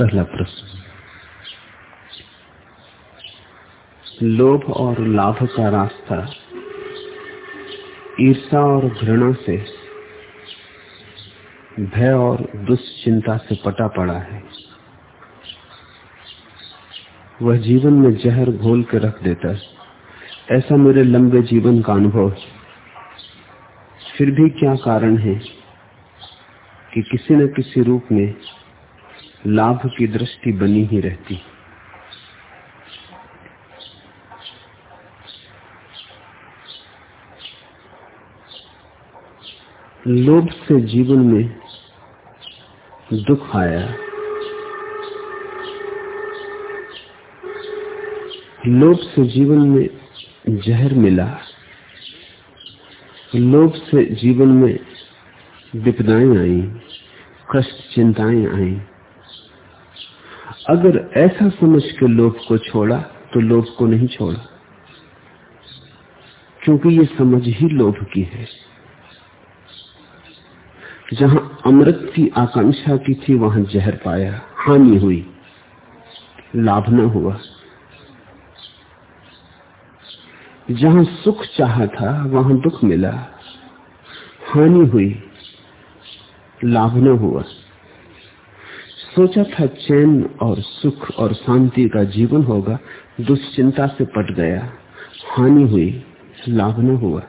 पहला प्रश्न। लोभ और लाभ का रास्ता ईर्षा और घृणा से, भय और दुश्चिंता से पटा पड़ा है। वह जीवन में जहर घोल के रख देता है। ऐसा मेरे लंबे जीवन का अनुभव फिर भी क्या कारण है कि किसी न किसी रूप में लाभ की दृष्टि बनी ही रहती। लोभ से जीवन में दुख आया। लोभ से जीवन में जहर मिला। लोभ से जीवन में विपदाएँ आई, कष्ट चिंताएँ आई। अगर ऐसा समझ के लोभ को छोड़ा तो लोभ को नहीं छोड़ा। क्योंकि ये समझ ही लोभ की है। जहाँ अमृत की आकांक्षा की थी, वहाँ जहर पाया, हानि हुई, लाभ न हुआ। जहाँ सुख चाहा था, वहाँ दुख मिला, हानि हुई, लाभ न हुआ। सोचा था चैन और सुख और शांति का जीवन होगा, दुश्चिंता से पट गया, हानि हुई, लाभ न हुआ।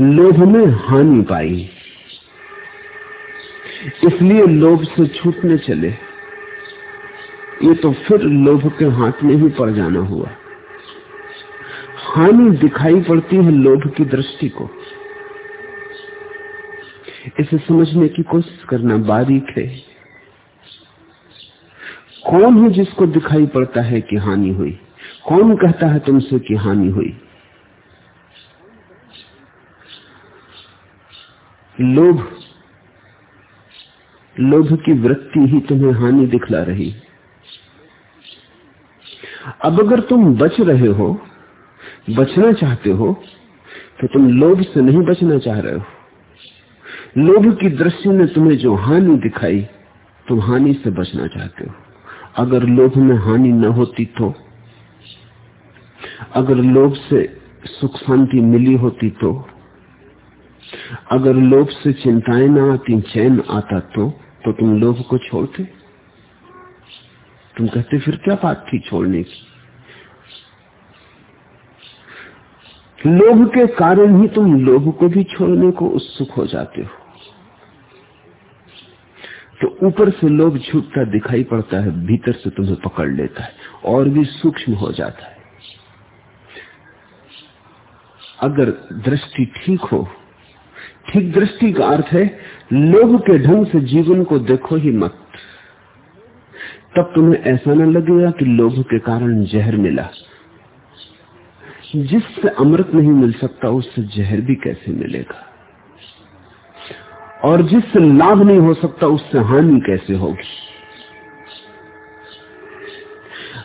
लोभ में हानि पाई। इसलिए लोभ से छूटने चले। ये तो फिर लोभ के हाथ में ही पड़ जाना हुआ। हानि दिखाई पड़ती है लोभ की दृष्टि को। इसे समझने की कोशिश करना बारीक है। कौन है जिसको दिखाई पड़ता है कि हानि हुई? कौन कहता है तुमसे कि हानि हुई? लोभ। लोभ की वृत्ति ही तुम्हें हानि दिखला रही। अब अगर तुम बच रहे हो, बचना चाहते हो तो तुम लोभ से नहीं बचना चाह रहे हो। लोभ की दृष्टि ने तुम्हें जो हानि दिखाई, तुम हानि से बचना चाहते हो। अगर लोभ में हानि न होती तो अगर लोभ से सुख शांति मिली होती तो अगर लोभ से चिंताएँ ना आती, चैन आता तो तो तुम लोभ को छोड़ते। तुम कहते, फिर क्या बात थी छोड़ने की? लोभ के कारण ही तुम लोभ को भी छोड़ने को उत्सुक हो जाते हो। ऊपर से लोभ छूटता दिखाई पड़ता है, भीतर से तुम्हें पकड़ लेता है और भी सूक्ष्म हो जाता है। अगर दृष्टि ठीक हो, ठीक दृष्टि का अर्थ है, लोभ के ढंग से जीवन को देखो ही मत। तब तुम्हें ऐसा न लगेगा कि लोभ के कारण जहर मिला। जिससे अमृत नहीं मिल सकता, उससे जहर भी कैसे मिलेगा? और जिससे लाभ नहीं हो सकता उससे हानि कैसे होगी?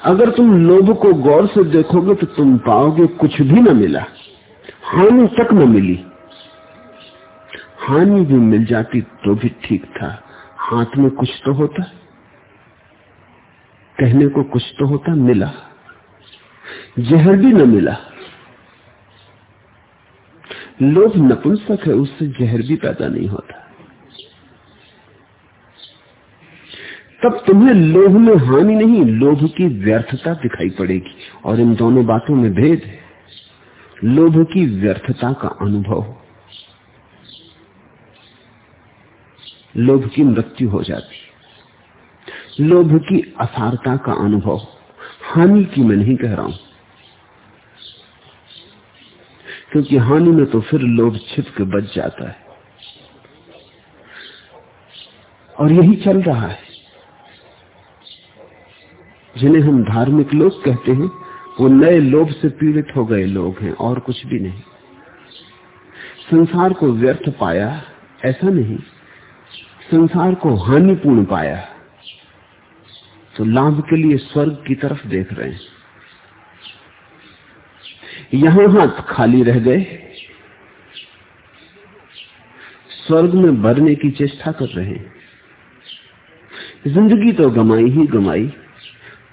अगर तुम लोभ को गौर से देखोगे तो तुम पाओगे कुछ भी न मिला। हानि तक न मिली। हानि भी मिल जाती तो भी ठीक था। हाथ में कुछ तो होता। कहने को कुछ तो होता, मिला। जहर भी न मिला। लोभ नपुंसक है, उससे जहर भी पैदा नहीं होता। तब तुम्हें लोभ में हानि नहीं, लोभ की व्यर्थता दिखाई पड़ेगी। और इन दोनों बातों में भेद है। लोभ की व्यर्थता का अनुभव। लोभ की मृत्यु हो जाती। लोभ की असारता का अनुभव। हानि की मैं नहीं कह रहा हूँ। क्योंकि हानि में तो फिर लोभ छिप के बच जाता है। और यही चल रहा है। जिन्हें हम धार्मिक लोग कहते हैं, वो नए लोभ से पीड़ित हो गए लोग हैं, और कुछ भी नहीं। संसार को व्यर्थ पाया, ऐसा नहीं। संसार को हानिपूर्ण पाया तो लाभ के लिए स्वर्ग की तरफ़ देख रहे हैं। यहाँ हाथ खाली रह गए। स्वर्ग में भरने की चेष्टा कर रहे हैं। ज़िंदगी तो गमाई ही गमाई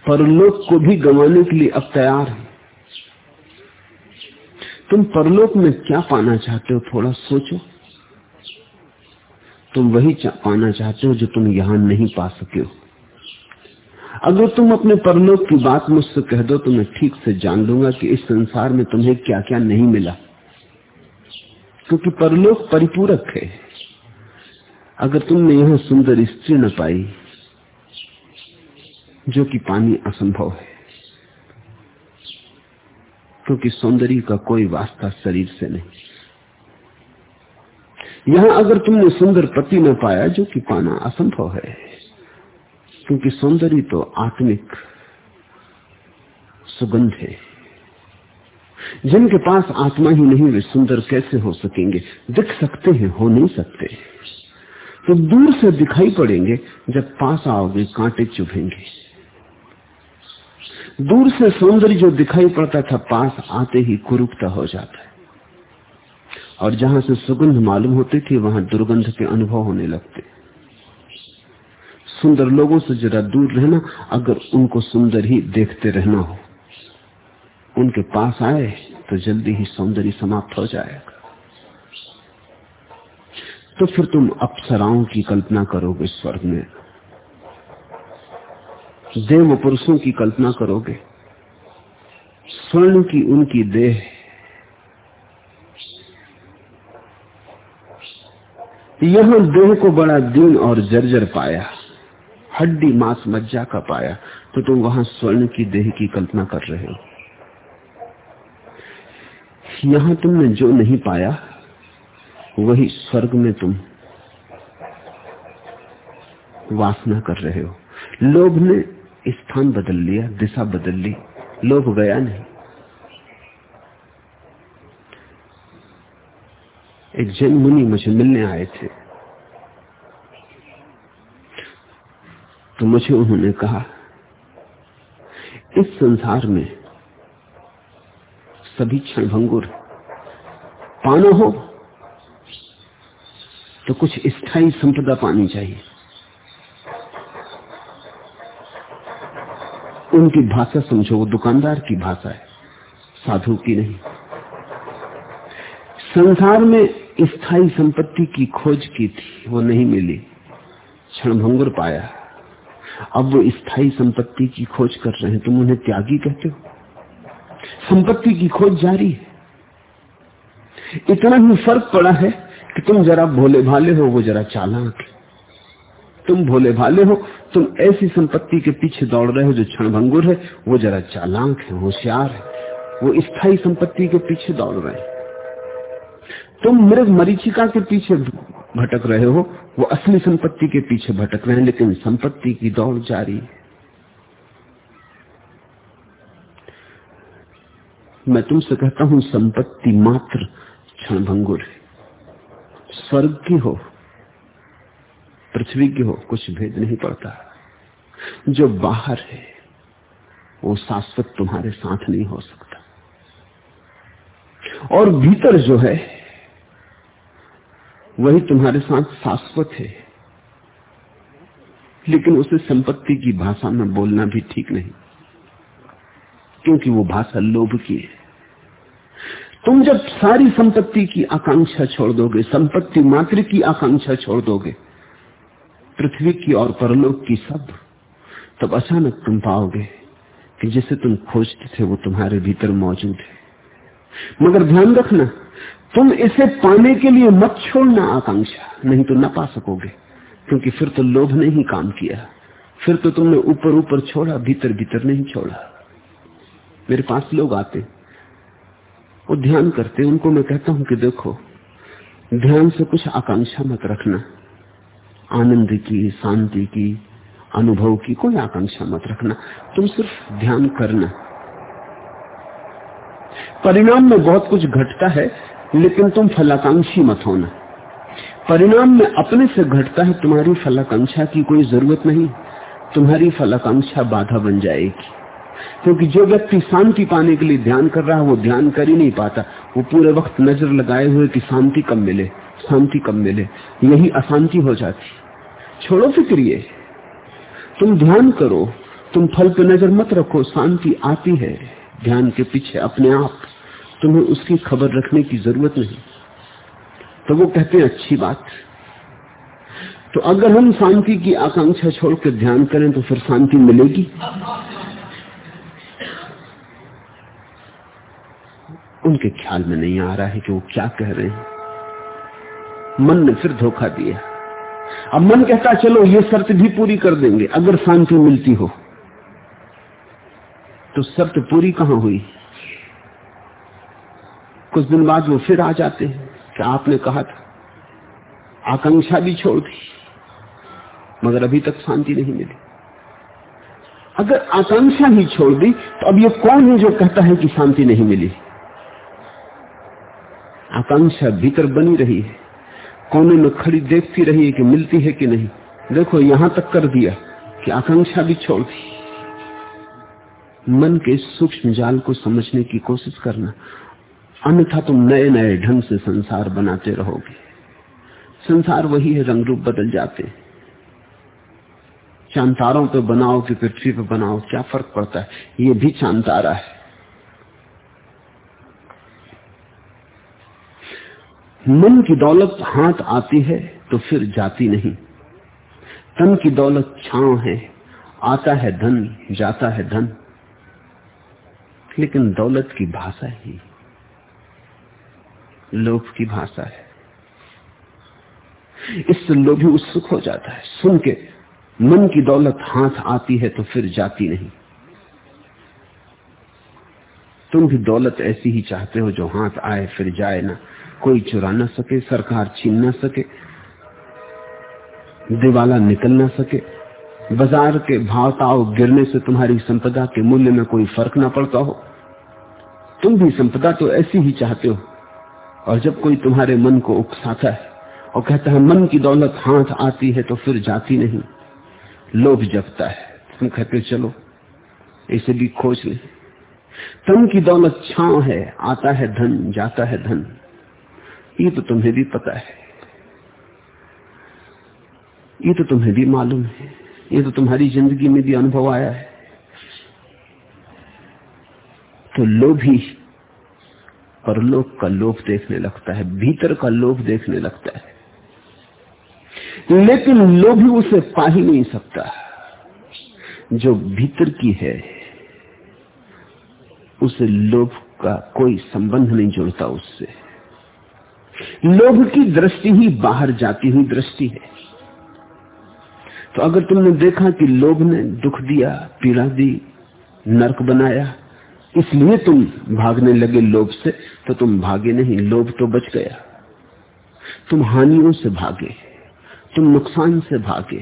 परलोक को भी गंवाने के लिए अब तैयार है। तुम परलोक में क्या पाना चाहते हो थोड़ा सोचो। तुम वही पाना चाहते हो जो तुम यहाँ नहीं पा सके हो। अगर तुम अपने परलोक की बात मुझसे कह दो तो मैं ठीक से जान लूँगा कि इस संसार में तुम्हें क्या क्या नहीं मिला। क्योंकि परलोक परिपूरक है। अगर तुमने यहाँ सुंदर स्त्री न पाई, जो कि पानी असंभव है, क्योंकि सौंदर्य का कोई वास्ता शरीर से नहीं। यहाँ अगर तुमने सुंदर पति न पाया, जो कि पाना असंभव है। क्योंकि सौंदर्य तो आत्मिक सुगंध है। जिनके पास आत्मा ही नहीं, वे सुंदर कैसे हो सकेंगे? दिख सकते हैं, हो नहीं सकते। तो दूर से दिखाई पड़ेंगे, जब पास आओगे, कांटे चुभेंगे। दूर से सौंदर्य जो दिखाई पड़ता था, पास आते ही कुरुकता हो जाता है। और जहाँ से सुगंध मालूम होती थी, वहाँ दुर्गंध के अनुभव होने लगते। सुंदर लोगों से जरा दूर रहना, अगर उनको सुंदर ही देखते रहना हो। उनके पास आए तो जल्दी ही सौंदर्य समाप्त हो जाएगा। तो फिर तुम अप्सराओं की कल्पना करोगे स्वर्ग में। देव पुरुषों की कल्पना करोगे। स्वर्ण की उनकी देह। यहाँ देह को बड़ा दीन और जर्जर पाया। हड्डी मांस मज्जा का पाया तो तुम वहाँ स्वर्ण की देह की कल्पना कर रहे हो। यहाँ तुमने जो नहीं पाया, वही स्वर्ग में तुम वासना कर रहे हो। लोभ ने स्थान बदल लिया, दिशा बदल ली लोग गया नहीं। एक जैन मुनि मुझे मिलने आए थे। तो मुझे उन्होंने कहा, इस संसार में सभी क्षण भंगुर पाना हो तो कुछ स्थायी संपदा पानी चाहिए। उनकी भाषा समझो, वो दुकानदार की भाषा है, साधु की नहीं। संसार में स्थायी संपत्ति की खोज की थी, वो नहीं मिली, क्षणभंगुर पाया। अब वो स्थायी संपत्ति की खोज कर रहे हैं, तुम उन्हें त्यागी कहते हो? संपत्ति की खोज जारी है। इतना ही फ़र्क पड़ा है कि तुम जरा भोले भाले हो, वो जरा चालाक है। तुम भोले भाले हो, तुम ऐसी संपत्ति के पीछे दौड़ रहे हो जो क्षणभंगुर है, वो जरा चालाक है, होशियार है। वो स्थायी संपत्ति के पीछे दौड़ रहे हैं। तुम मृग मरीचिका के पीछे भटक रहे हो, वो असली संपत्ति के पीछे भटक रहे हैं, लेकिन संपत्ति की दौड़ जारी। है मैं तुमसे कहता हूँ, संपत्ति मात्र क्षणभंगुर है। स्वर्ग की हो, पृथ्वी की हो, कुछ भेद नहीं पड़ता। जो बाहर है, वो शाश्वत तुम्हारे साथ नहीं हो सकता। और भीतर जो है वही तुम्हारे साथ शाश्वत है। लेकिन उसे संपत्ति की भाषा में बोलना भी ठीक नहीं, क्योंकि वो भाषा लोभ की है। तुम जब सारी संपत्ति की आकांक्षा छोड़ दोगे, संपत्ति मात्र की आकांक्षा छोड़ दोगे, पृथ्वी की और परलोक की सब, तब अचानक तुम पाओगे कि जिसे तुम खोजते थे वो तुम्हारे भीतर मौजूद है। मगर ध्यान रखना तुम इसे पाने के लिए मत छोड़ना आकांक्षा, नहीं तो ना पा सकोगे। क्योंकि फिर तो लोभ ने ही काम किया। फिर तो तुमने ऊपर ऊपर छोड़ा, भीतर भीतर नहीं छोड़ा। मेरे पास लोग आते वो ध्यान करते उनको मैं कहता हूँ कि देखो, ध्यान से कुछ आकांक्षा मत रखना। आनंद की, शांति की, अनुभव की कोई आकांक्षा मत रखना। तुम सिर्फ़ ध्यान करना। परिणाम में बहुत कुछ घटता है। लेकिन तुम फलाकांक्षी मत होना। परिणाम में अपने से घटता है तुम्हारी फलाकांक्षा की कोई ज़रूरत नहीं। तुम्हारी फलाकांक्षा बाधा बन जाएगी। क्योंकि जो व्यक्ति शांति पाने के लिए ध्यान कर रहा है, वो ध्यान कर ही नहीं पाता। वो पूरे वक्त नज़र लगाए हुए कि शांति कब मिले, शांति कब मिले। यही अशांति हो जाती। छोड़ो फ़िक्र ये। तुम ध्यान करो, तुम फल पे नज़र मत रखो, शांति आती है। ध्यान के पीछे अपने आप। तुम्हें उसकी खबर रखने की ज़रूरत नहीं। तो वो कहते हैं, अच्छी बात। तो अगर हम शांति की आकांक्षा छोड़कर ध्यान करें तो फिर शांति मिलेगी। उनके ख्याल में नहीं आ रहा है कि वो क्या कह रहे हैं। मन ने फिर धोखा दिया। अब मन कहता, चलो, ये शर्त भी पूरी कर देंगे, अगर शांति मिलती हो। तो शर्त पूरी कहाँ हुई? कुछ दिन बाद वो फिर आ जाते हैं। कि आपने कहा था? आकांक्षा भी छोड़ दी। मगर अभी तक शांति नहीं मिली। अगर आकांक्षा ही छोड़ दी तो अब ये कौन है जो कहता है कि शांति नहीं मिली? आकांक्षा भीतर बनी रही है। कोने में खड़ी देखती रही है कि मिलती है कि नहीं। देखो, यहाँ तक कर दिया कि आकांक्षा भी छोड़ दी। मन के सूक्ष्म जाल को समझने की कोशिश करना अन्यथा तुम नए नए ढंग से संसार बनाते रहोगे। संसार वही है रंग रूप बदल जाते। चांतारों पे बनाओ कि पृथ्वी पे बनाओ, क्या फ़र्क पड़ता है? ये भी चांतारा है। मन की दौलत हाथ आती है तो फिर जाती नहीं। तन की दौलत छांव है, आता है धन, जाता है धन। लेकिन दौलत की भाषा ही। लोभ की भाषा है। इससे लोभी उत्सुक हो जाता है। सुन के मन की दौलत हाथ आती है तो फिर जाती नहीं। तुम भी दौलत ऐसी ही चाहते हो जो हाथ आए फिर जाए ना। कोई चुरा ना सके, सरकार छीन ना सके, दिवाला निकल ना सके। बाज़ार के भाव ताव गिरने से तुम्हारी संपदा के मूल्य में कोई फ़र्क ना पड़ता हो। तुम भी संपदा तो ऐसी ही चाहते हो। और जब कोई तुम्हारे मन को उकसाता है और कहता है, मन की दौलत हाथ आती है तो फिर जाती नहीं। लोभ जगता है। तुम कहते, चलो, इसे भी खोज ले। तन की दौलत छाव है, आता है धन, जाता है धन। ये तो तुम्हें भी पता है। ये तो तुम्हें भी मालूम है। ये तो तुम्हारी ज़िंदगी में भी अनुभव आया है। तो लोभी परलोक का लोभ देखने लगता है, भीतर का लोभ देखने लगता है। लेकिन लोभी उसे पा ही नहीं सकता। जो भीतर की है, उसे लोभ का कोई संबंध नहीं जुड़ता उससे। लोभ की दृष्टि ही बाहर जाती हुई दृष्टि है। तो अगर तुमने देखा कि लोभ ने दुख दिया, पीड़ा दी, नरक बनाया, इसलिए तुम भागने लगे लोभ से। तो तुम भागे नहीं, लोभ तो बच गया। तुम हानियों से भागे, तुम नुकसान से भागे।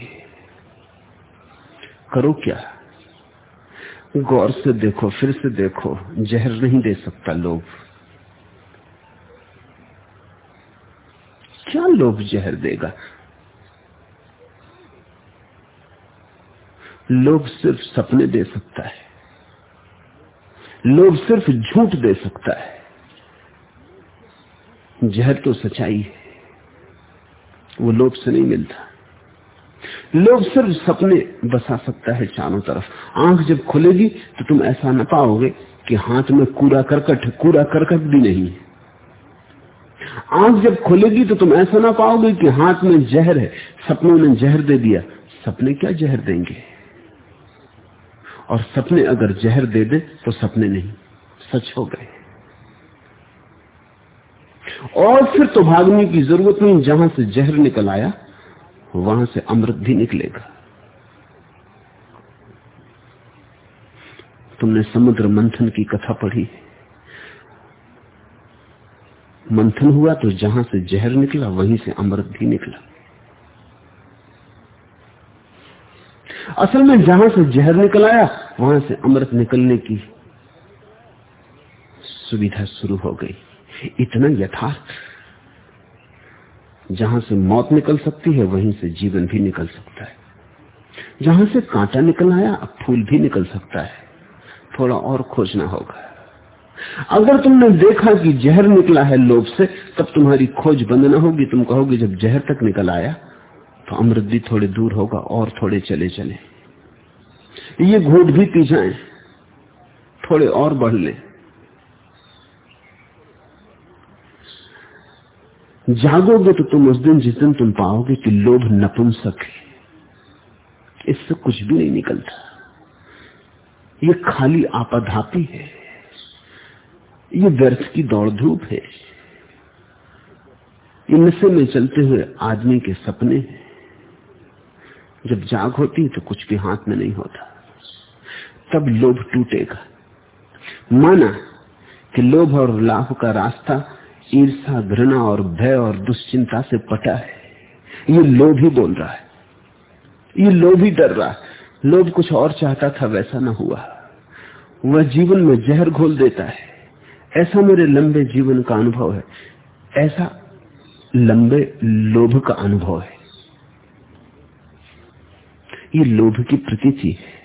करो क्या? गौर से देखो, फिर से देखो, जहर नहीं दे सकता लोभ। क्या लोभ जहर देगा? लोभ सिर्फ़ सपने दे सकता है, लोभ सिर्फ़ झूठ दे सकता है। जहर तो सच्चाई है। वो लोभ से नहीं मिलता। लोभ सिर्फ़ सपने बसा सकता है चारों तरफ़। आँख जब खुलेगी तो तुम ऐसा न पाओगे कि हाथ में कूड़ा करकट कूड़ा करकट भी नहीं है। आँख जब खुलेगी तो तुम ऐसा ना पाओगे कि हाथ में जहर है। सपनों ने जहर दे दिया। सपने क्या जहर देंगे? और सपने अगर जहर दे दे तो सपने नहीं। सच हो गए। और फिर तो भागने की ज़रूरत नहीं, जहाँ से जहर निकल आया, वहाँ से अमृत भी निकलेगा। तुमने समुद्र मंथन की कथा पढ़ी मंथन हुआ तो जहाँ से जहर निकला, वहीं से अमृत भी निकला। असल में जहाँ से जहर निकल आया, वहाँ से अमृत निकलने की सुविधा शुरू हो गई। इतना यथार्थ जहाँ से मौत निकल सकती है, वहीं से जीवन भी निकल सकता है। जहाँ से कांटा निकल आया, अब फूल भी निकल सकता है। थोड़ा और खोजना होगा। अगर तुमने देखा कि जहर निकला है लोभ से, तब तुम्हारी खोज बंद ना होगी। तुम कहोगे, जब जहर तक निकल आया तो अमृत भी थोड़े दूर होगा और थोड़े चले चले। ये घोट भी पी जाए, थोड़े और बढ़ ले। जागोगे तो तुम उस दिन जिस दिन तुम पाओगे कि लोभ नपुंसक है। इससे कुछ भी नहीं निकलता। ये खाली आपाधापी है। ये व्यर्थ की दौड़ धूप है। ये नशे में चलते हुए आदमी के सपने हैं। जब जाग होती है तो कुछ भी हाथ में नहीं होता। तब लोभ टूटेगा। माना कि लोभ और लाभ का रास्ता ईर्षा, घृणा और भय और दुश्चिंता से पटा है। ये लोभ ही बोल रहा है। ये लोभ ही डर रहा है। लोभ कुछ और चाहता था, वैसा ना हुआ। वह जीवन में जहर घोल देता है। ऐसा मेरे लंबे जीवन का अनुभव है। ऐसा लंबे लोभ का अनुभव है। ये लोभ की प्रतीति है।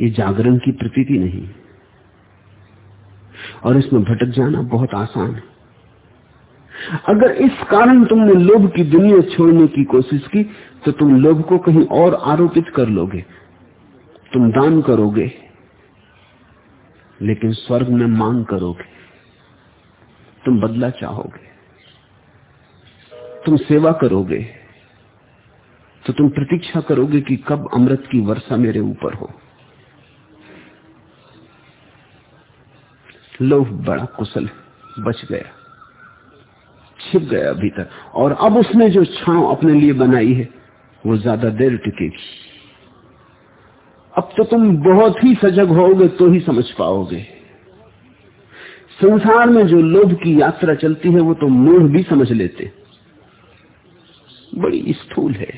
ये जागरण की प्रतीति नहीं। और इसमें भटक जाना बहुत आसान है। अगर इस कारण तुमने लोभ की दुनिया छोड़ने की कोशिश की तो तुम लोभ को कहीं और आरोपित कर लोगे। तुम दान करोगे, लेकिन स्वर्ग में मांग करोगे। तुम बदला चाहोगे। तुम सेवा करोगे। तो तुम प्रतीक्षा करोगे कि कब अमृत की वर्षा मेरे ऊपर हो। लोभ बड़ा कुशल बच गया, छिप गया भीतर और अब उसने जो छांव अपने लिए बनाई है, वो ज़्यादा देर टिकेगी। अब तो तुम बहुत ही सजग होगे तो ही समझ पाओगे। संसार में जो लोभ की यात्रा चलती है, वो तो मूढ़ भी समझ लेते। बड़ी स्थूल है।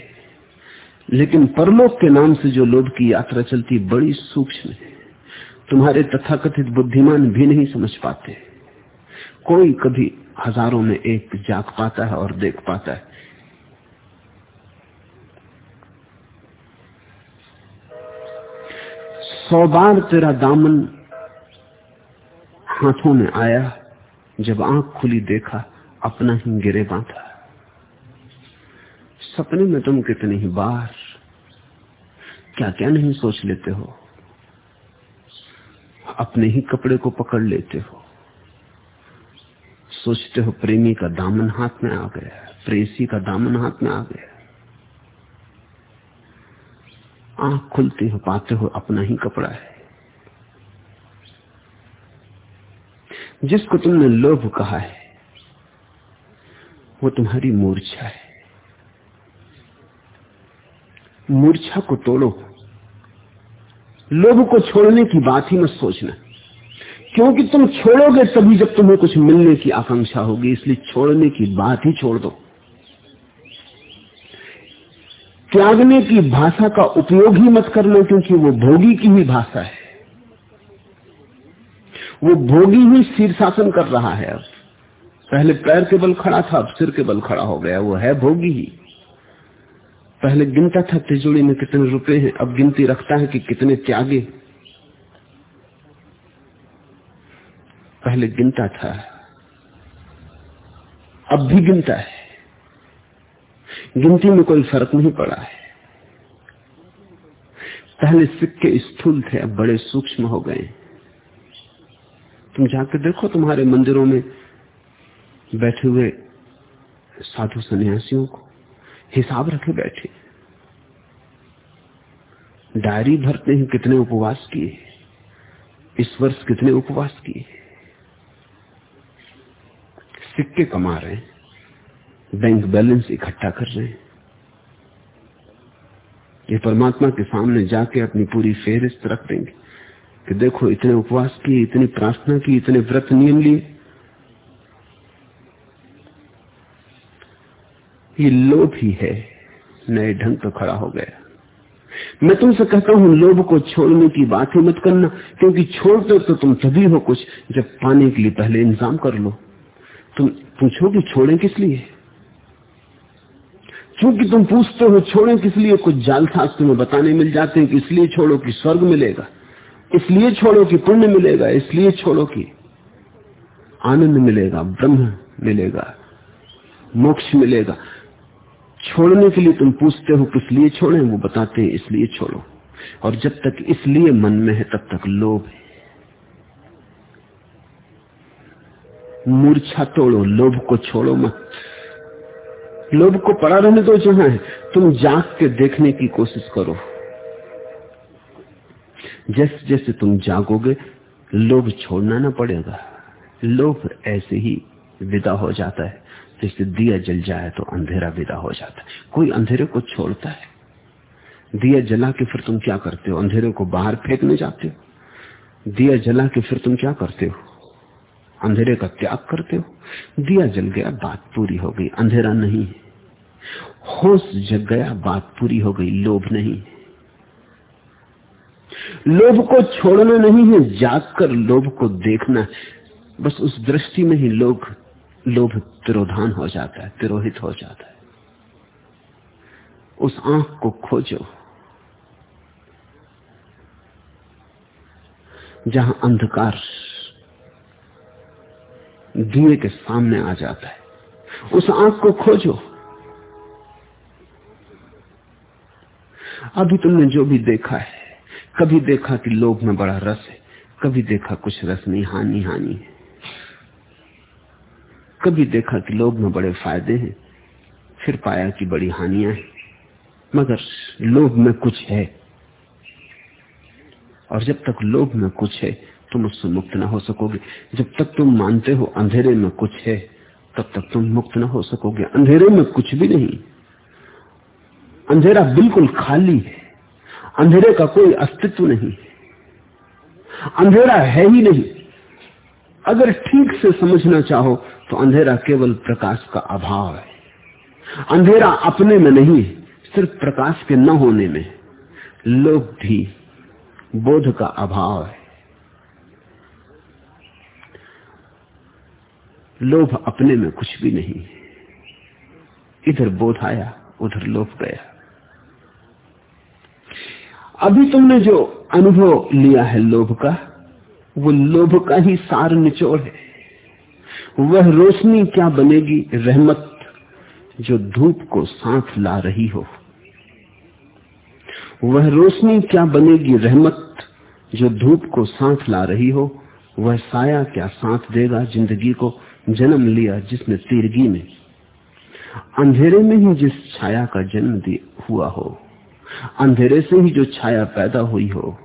लेकिन परलोक के नाम से जो लोभ की यात्रा चलती, बड़ी सूक्ष्म है। तुम्हारे तथाकथित बुद्धिमान भी नहीं समझ पाते। कोई कभी हज़ारों में एक जाग पाता है और देख पाता है। सौ बार तेरा दामन हाथों में आया, जब आँख खुली देखा, अपना ही गिरे बांधा। सपने में तुम कितनी ही बार क्या क्या नहीं सोच लेते हो? अपने ही कपड़े को पकड़ लेते हो। सोचते हो प्रेमी का दामन हाथ में आ गया प्रेसी का दामन हाथ में आ गया आँख खुलती हो, पाते हो, अपना ही कपड़ा है। जिसको तुमने लोभ कहा है, वो तुम्हारी मूर्छा है। मूर्छा को तोड़ो। लोभ को छोड़ने की बात ही मत सोचना। क्योंकि तुम छोड़ोगे तभी जब तुम्हें कुछ मिलने की आकांक्षा होगी, इसलिए छोड़ने की बात ही छोड़ दो। त्यागने की भाषा का उपयोग ही मत करना, क्योंकि वो भोगी की ही भाषा है। वो भोगी ही शीर्षासन कर रहा है। अब पहले पैर के बल खड़ा था, अब सिर के बल खड़ा हो गया। वो है भोगी ही। पहले गिनता था तिजोड़ी में कितने रुपए हैं, अब गिनती रखता है कि कितने त्यागे। पहले गिनता था, अब भी गिनता है। गिनती में कोई फ़र्क नहीं पड़ा है। पहले सिक्के स्थूल थे, अब बड़े सूक्ष्म हो गए। तुम जाकर देखो तुम्हारे मंदिरों में बैठे हुए साधु सन्यासियों को। हिसाब रखे बैठे। डायरी भरते हैं कितने उपवास किए इस वर्ष कितने उपवास किए सिक्के कमा रहे हैं, बैंक बैलेंस इकट्ठा कर रहे हैं। ये परमात्मा के सामने जाके अपनी पूरी फेरिस्त रख देंगे कि देखो, इतने उपवास किए, इतनी प्रार्थना की, इतने व्रत नियम लिए। ये लोभ ही है। नए ढंग पर खड़ा हो गया। मैं तुमसे कहता हूँ, लोभ को छोड़ने की बात ही मत करना, क्योंकि छोड़ते तो तुम तभी हो कुछ। जब पाने के लिए पहले इंतज़ाम कर लो। तुम पूछो कि छोड़े किस लिए? क्योंकि तुम पूछते हो, छोड़े किस लिए? कुछ जाल सास तुम्हें बताने मिल जाते हैं कि इसलिए छोड़ो कि स्वर्ग मिलेगा। इसलिए छोड़ो कि पुण्य मिलेगा। इसलिए छोड़ो कि आनंद मिलेगा, ब्रह्म मिलेगा, मोक्ष मिलेगा। छोड़ने के लिए तुम पूछते हो किस लिए छोड़े, वो बताते हैं, इसलिए छोड़ो। और जब तक इसलिए मन में है, तब तक लोभ है। मूर्छा तोड़ो, लोभ को छोड़ो मत। लोभ को पड़ा रहने दो जहाँ है, तुम जाग के देखने की कोशिश करो। जैसे जैसे तुम जागोगे, लोभ छोड़ना ना पड़ेगा। लोभ ऐसे ही विदा हो जाता है। जैसे दिया जल जाए तो अंधेरा विदा हो जाता है। कोई अंधेरे को छोड़ता है। दिया जला के फिर तुम क्या करते हो? अंधेरे को बाहर फेंकने जाते हो? दिया जला के फिर तुम क्या करते हो? अंधेरे का त्याग करते हो? दिया जल गया, बात पूरी हो गई, अंधेरा नहीं है। होश जग गया, बात पूरी हो गई, लोभ नहीं लोभ को छोड़ना नहीं है जाग कर लोभ को देखना बस उस दृष्टि में ही लोग लोभ तिरोधान हो जाता है, तिरोहित हो जाता है। उस आँख को खोजो, जहाँ अंधकार दिए के सामने आ जाता है, उस आँख को खोजो। अभी तुमने जो भी देखा है, कभी देखा कि लोभ में बड़ा रस है, कभी देखा कुछ रस नहीं, हानि हानि है। कभी देखा कि लोभ में बड़े फ़ायदे हैं, फिर पाया कि बड़ी हानियाँ हैं। मगर लोभ में कुछ है। और जब तक लोभ में कुछ है, तुम उससे मुक्त ना हो सकोगे। जब तक तुम मानते हो अंधेरे में कुछ है, तब तक तुम मुक्त ना हो सकोगे। अंधेरे में कुछ भी नहीं। अंधेरा बिल्कुल खाली है। अंधेरे का कोई अस्तित्व नहीं अंधेरा है ही नहीं। अगर ठीक से समझना चाहो तो अंधेरा केवल प्रकाश का अभाव है। अंधेरा अपने में नहीं, सिर्फ़ प्रकाश के न होने में। लोग भी बोध का अभाव है। लोभ अपने में कुछ भी नहीं। है इधर बोध आया, उधर लोभ गया। अभी तुमने जो अनुभव लिया है लोभ का वो लोभ का ही सार निचोड़ है। वह रोशनी क्या बनेगी रहमत जो धूप को साथ ला रही हो? वह रोशनी क्या बनेगी रहमत जो धूप को साथ ला रही हो? वह साया क्या साथ देगा ज़िंदगी को जन्म लिया जिसने तीरगी में? अंधेरे में ही जिस छाया का जन्म हुआ हो, अंधेरे से ही जो छाया पैदा हुई हो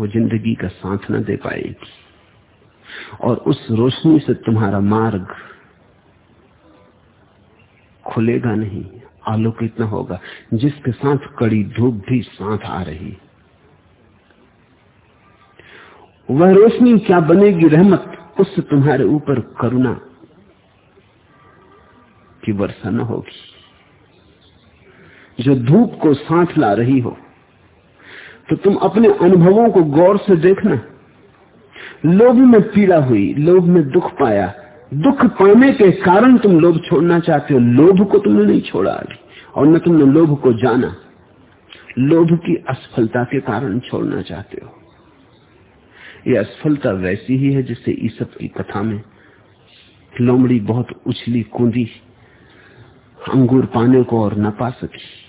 वो ज़िंदगी का साथ न दे पाएगी और उस रोशनी से तुम्हारा मार्ग खुलेगा नहीं, आलोकित न होगा। जिसके साथ कड़ी धूप भी साथ आ रही। वह रोशनी क्या बनेगी रहमत उससे तुम्हारे ऊपर करुणा की वर्षा न होगी। जो धूप को साथ ला रही हो तो तुम अपने अनुभवों को गौर से देखना। लोभ में पीड़ा हुई, लोभ में दुख पाया। दुख पाने के कारण तुम लोभ छोड़ना चाहते हो। लोभ को तुमने नहीं छोड़ा अभी, और न तुमने लोभ को जाना। लोभ की असफलता के कारण छोड़ना चाहते हो। ये असफलता वैसी ही है जिससे ईसप की कथा में लोमड़ी बहुत उछली कूदी, अंगूर पाने को और न पा सकी।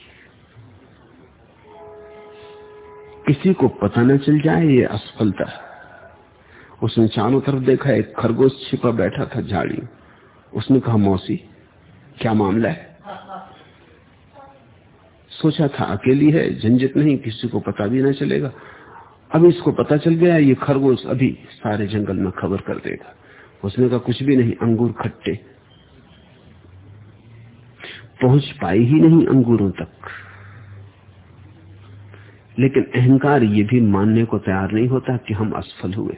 किसी को पता न चल जाए ये असफलता उसने चारों तरफ़ देखा, एक खरगोश छिपा बैठा था झाड़ी। उसने कहा, मौसी, क्या मामला है? सोचा था, अकेली है, झंझट नहीं, किसी को पता भी ना चलेगा। अब इसको पता चल गया, ये खरगोश अभी सारे जंगल में खबर कर देगा। उसने कहा, कुछ भी नहीं, अंगूर खट्टे। पहुँच पाई ही नहीं अंगूरों तक। लेकिन अहंकार ये भी मानने को तैयार नहीं होता कि हम असफल हुए।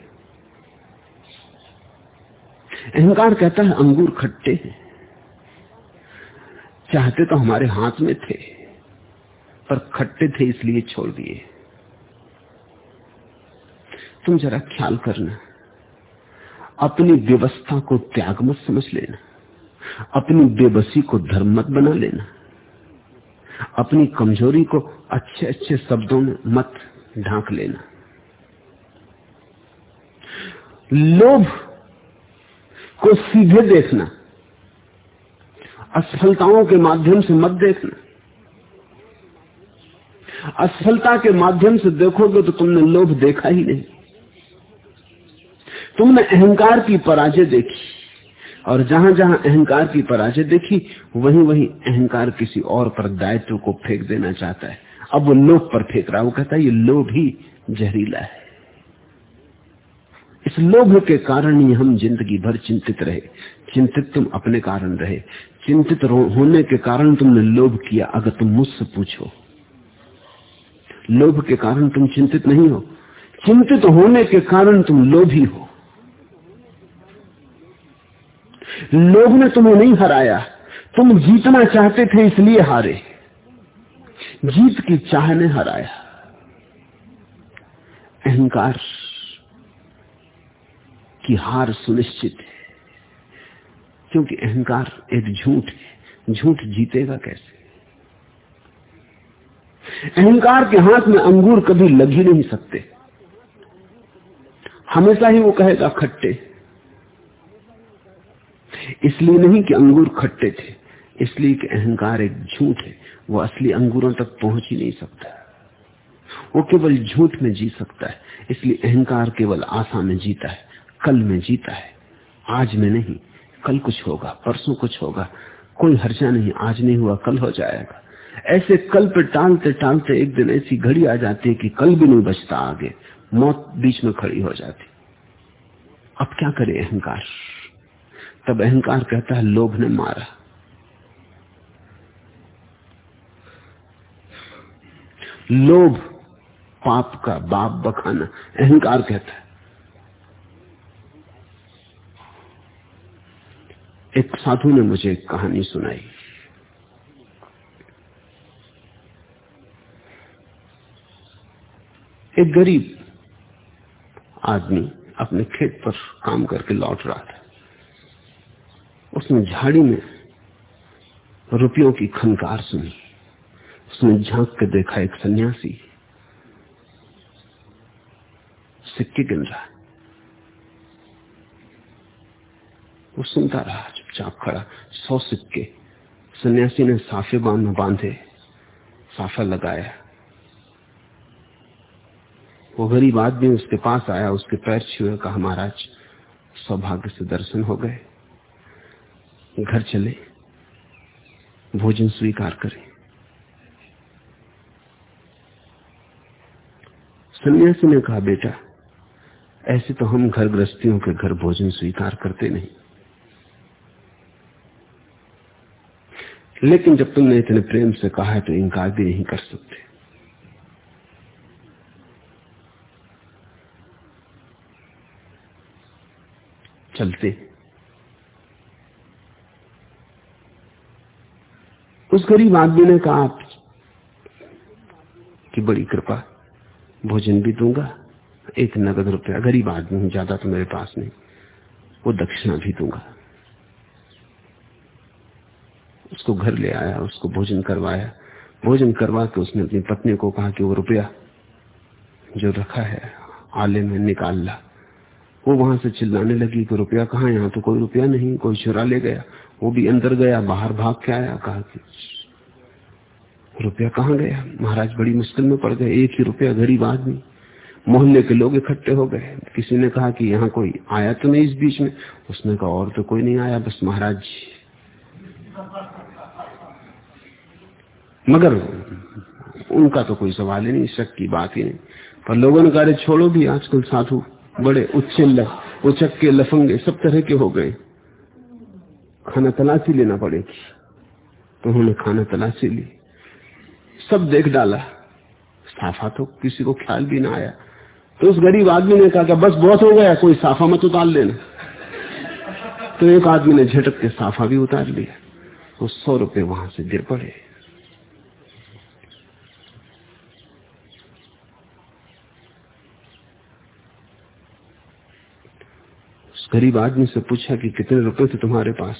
अहंकार कहता है अंगूर खट्टे हैं। चाहते तो हमारे हाथ में थे, पर खट्टे थे इसलिए छोड़ दिए। तुम जरा ख्याल करना, अपनी व्यवस्था को त्याग मत समझ लेना, अपनी बेबसी को धर्म मत बना लेना। अपनी कमज़ोरी को अच्छे अच्छे शब्दों में मत ढांक लेना। लोभ को सीधे देखना, असफलताओं के माध्यम से मत देखना। असफलता के माध्यम से देखोगे तो तुमने लोभ देखा ही नहीं। तुमने अहंकार की पराजय देखी। और जहाँ जहाँ अहंकार की पराजय देखी, वहीं वहीं अहंकार किसी और पर दायित्व को फेंक देना चाहता है। अब वो लोभ पर फेंक रहा वो कहता है, ये लोभ ही जहरीला है। इस लोभ के कारण ही हम ज़िंदगी भर चिंतित रहे। चिंतित तुम अपने कारण रहे। चिंतित होने के कारण तुमने लोभ किया। अगर तुम मुझसे पूछो, लोभ के कारण तुम चिंतित नहीं हो। चिंतित होने के कारण तुम लोभी हो। लोभ ने तुम्हें नहीं हराया। तुम जीतना चाहते थे इसलिए हारे। जीत की चाह ने हराया। अहंकार की हार सुनिश्चित है। क्योंकि अहंकार एक झूठ है। झूठ जीतेगा कैसे? अहंकार के हाथ में अंगूर कभी लग ही नहीं सकते। हमेशा ही वो कहेगा खट्टे। इसलिए नहीं कि अंगूर खट्टे थे, इसलिए कि अहंकार एक झूठ है। वो असली अंगूरों तक पहुँच ही नहीं सकता। वो केवल झूठ में जी सकता है, इसलिए अहंकार केवल आशा में जीता है, कल में जीता है, आज में नहीं, कल कुछ होगा, परसों कुछ होगा, कोई हर्जा नहीं, आज नहीं हुआ, कल हो जाएगा। ऐसे कल पे टालते टालते एक दिन ऐसी घड़ी आ जाती है कि कल भी नहीं बचता आगे, मौत बीच में खड़ी हो जाती। अब क्या करे अहंकार? तब अहंकार कहता है, लोभ ने मारा। लोभ, पाप का बाप बखाना, अहंकार कहता है। एक साधु ने मुझे एक कहानी सुनाई। एक गरीब आदमी अपने खेत पर काम करके लौट रहा था। उसने झाड़ी में रुपयों की खनकार सुनी। उसने झाँक के देखा एक सन्यासी। सिक्के गिन रहा वो सुनता रहा चुपचाप खड़ा। सौ सिक्के। सन्यासी ने साफे बाँध बांधे। साफा लगाया। वो गरीब आदमी उसके पास आया। उसके पैर छुए कहा महाराज सौभाग्य से दर्शन हो गए। घर चले, भोजन स्वीकार करें। सन्यासी ने कहा, बेटा, ऐसे तो हम घर गृहस्थियों के घर भोजन स्वीकार करते नहीं। लेकिन जब तुमने इतने प्रेम से कहा है तो इनकार भी नहीं कर सकते। चलते। उस गरीब आदमी ने कहा आप की बड़ी कृपा, भोजन भी दूँगा, एक नगद रुपया, गरीब आदमी हूँ, ज़्यादा तो मेरे पास नहीं, वो दक्षिणा भी दूँगा। उसको घर ले आया, उसको भोजन करवाया। भोजन करवा के उसने अपनी पत्नी को कहा कि वो रुपया जो रखा है, आले में निकाल ला। वो वहाँ से चिल्लाने लगी कि रुपया कहाँ यहाँ तो कोई रुपया नहीं, कोई चुरा ले गया। वो भी अंदर गया, बाहर भाग के आया, कहा कि, रुपया कहाँ गया? महाराज बड़ी मुश्किल में पड़ गए। एक ही रुपया, गरीब आदमी। मोहल्ले के लोग इकट्ठे हो गए। किसी ने कहा कि यहाँ कोई आया तो नहीं इस बीच में। उसने कहा, और तो कोई नहीं आया, बस महाराज। जी मगर उनका तो कोई सवाल ही नहीं, शक की बात ही नहीं। पर लोगों ने कहा छोड़ो भी, आजकल साधु बड़े उच्चे उचक के लफंगे सब तरह के हो गए। खाना तलाशी लेना पड़ेगी। तो उन्होंने खाना तलाशी ली। सब देख डाला। साफा तो किसी को ख्याल भी ना आया। तो उस गरीब आदमी ने कहा कि बस बहुत हो गया, कोई साफा मत उतार लेना। तो एक आदमी ने झटक के साफा भी उतार लिया। वो सौ रुपए वहाँ से गिर पड़े उस गरीब आदमी से पूछा कि कितने रुपए थे तुम्हारे पास?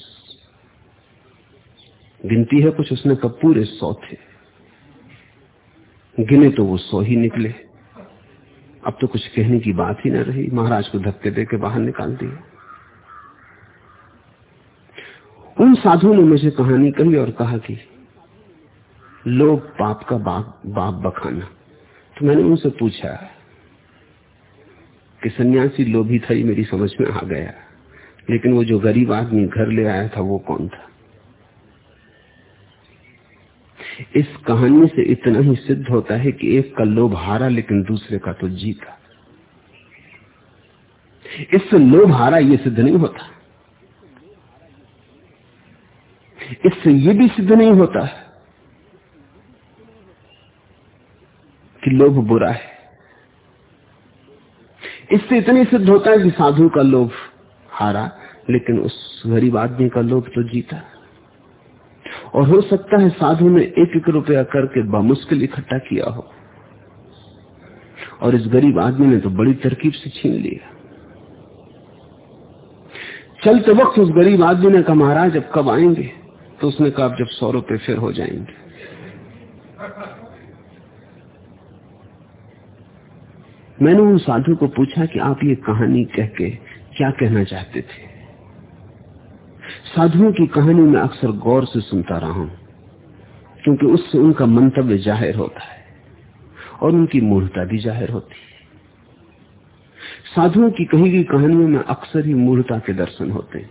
गिनती है कुछ, उसने कब पूरे सौ थे। गिने तो वो सौ ही निकले। अब तो कुछ कहने की बात ही ना रही। महाराज को धक्के दे के बाहर निकाल दिया उन साधुओं ने मुझे कहानी कही और कहा कि, लोग पाप का बाप बाप बखाना। तो मैंने उनसे पूछा कि सन्यासी लोभी था ही मेरी समझ में आ गया। लेकिन वो जो गरीब आदमी घर ले आया था, वो कौन था? इस कहानी से इतना ही सिद्ध होता है कि एक का लोभ हारा, लेकिन दूसरे का तो जीता। इससे लोभ हारा ये सिद्ध नहीं होता। इससे ये भी सिद्ध नहीं होता कि लोभ बुरा है। इससे इतनी सिद्ध होता है कि साधु का लोभ हारा, लेकिन उस गरीब आदमी का लोभ तो जीता। और हो सकता है साधु ने एक एक रुपया करके बामुश्किल इकट्ठा किया हो। और इस गरीब आदमी ने तो बड़ी तरकीब से छीन लिया। चलते वक्त उस गरीब आदमी ने कहा, महाराज, अब कब आएँगे? तो उसने कहा जब सौ रुपए फिर हो जाएँगे। मैंने उन साधु को पूछा कि आप ये कहानी कह के क्या कहना चाहते थे? साधुओं की कहानी में अक्सर गौर से सुनता रहा हूँ, क्योंकि उससे उनका मंतव्य ज़ाहिर होता है और उनकी मूर्ता भी ज़ाहिर होती है। साधुओं की कही गई कहानियों में अक्सर ही मूर्ता के दर्शन होते हैं।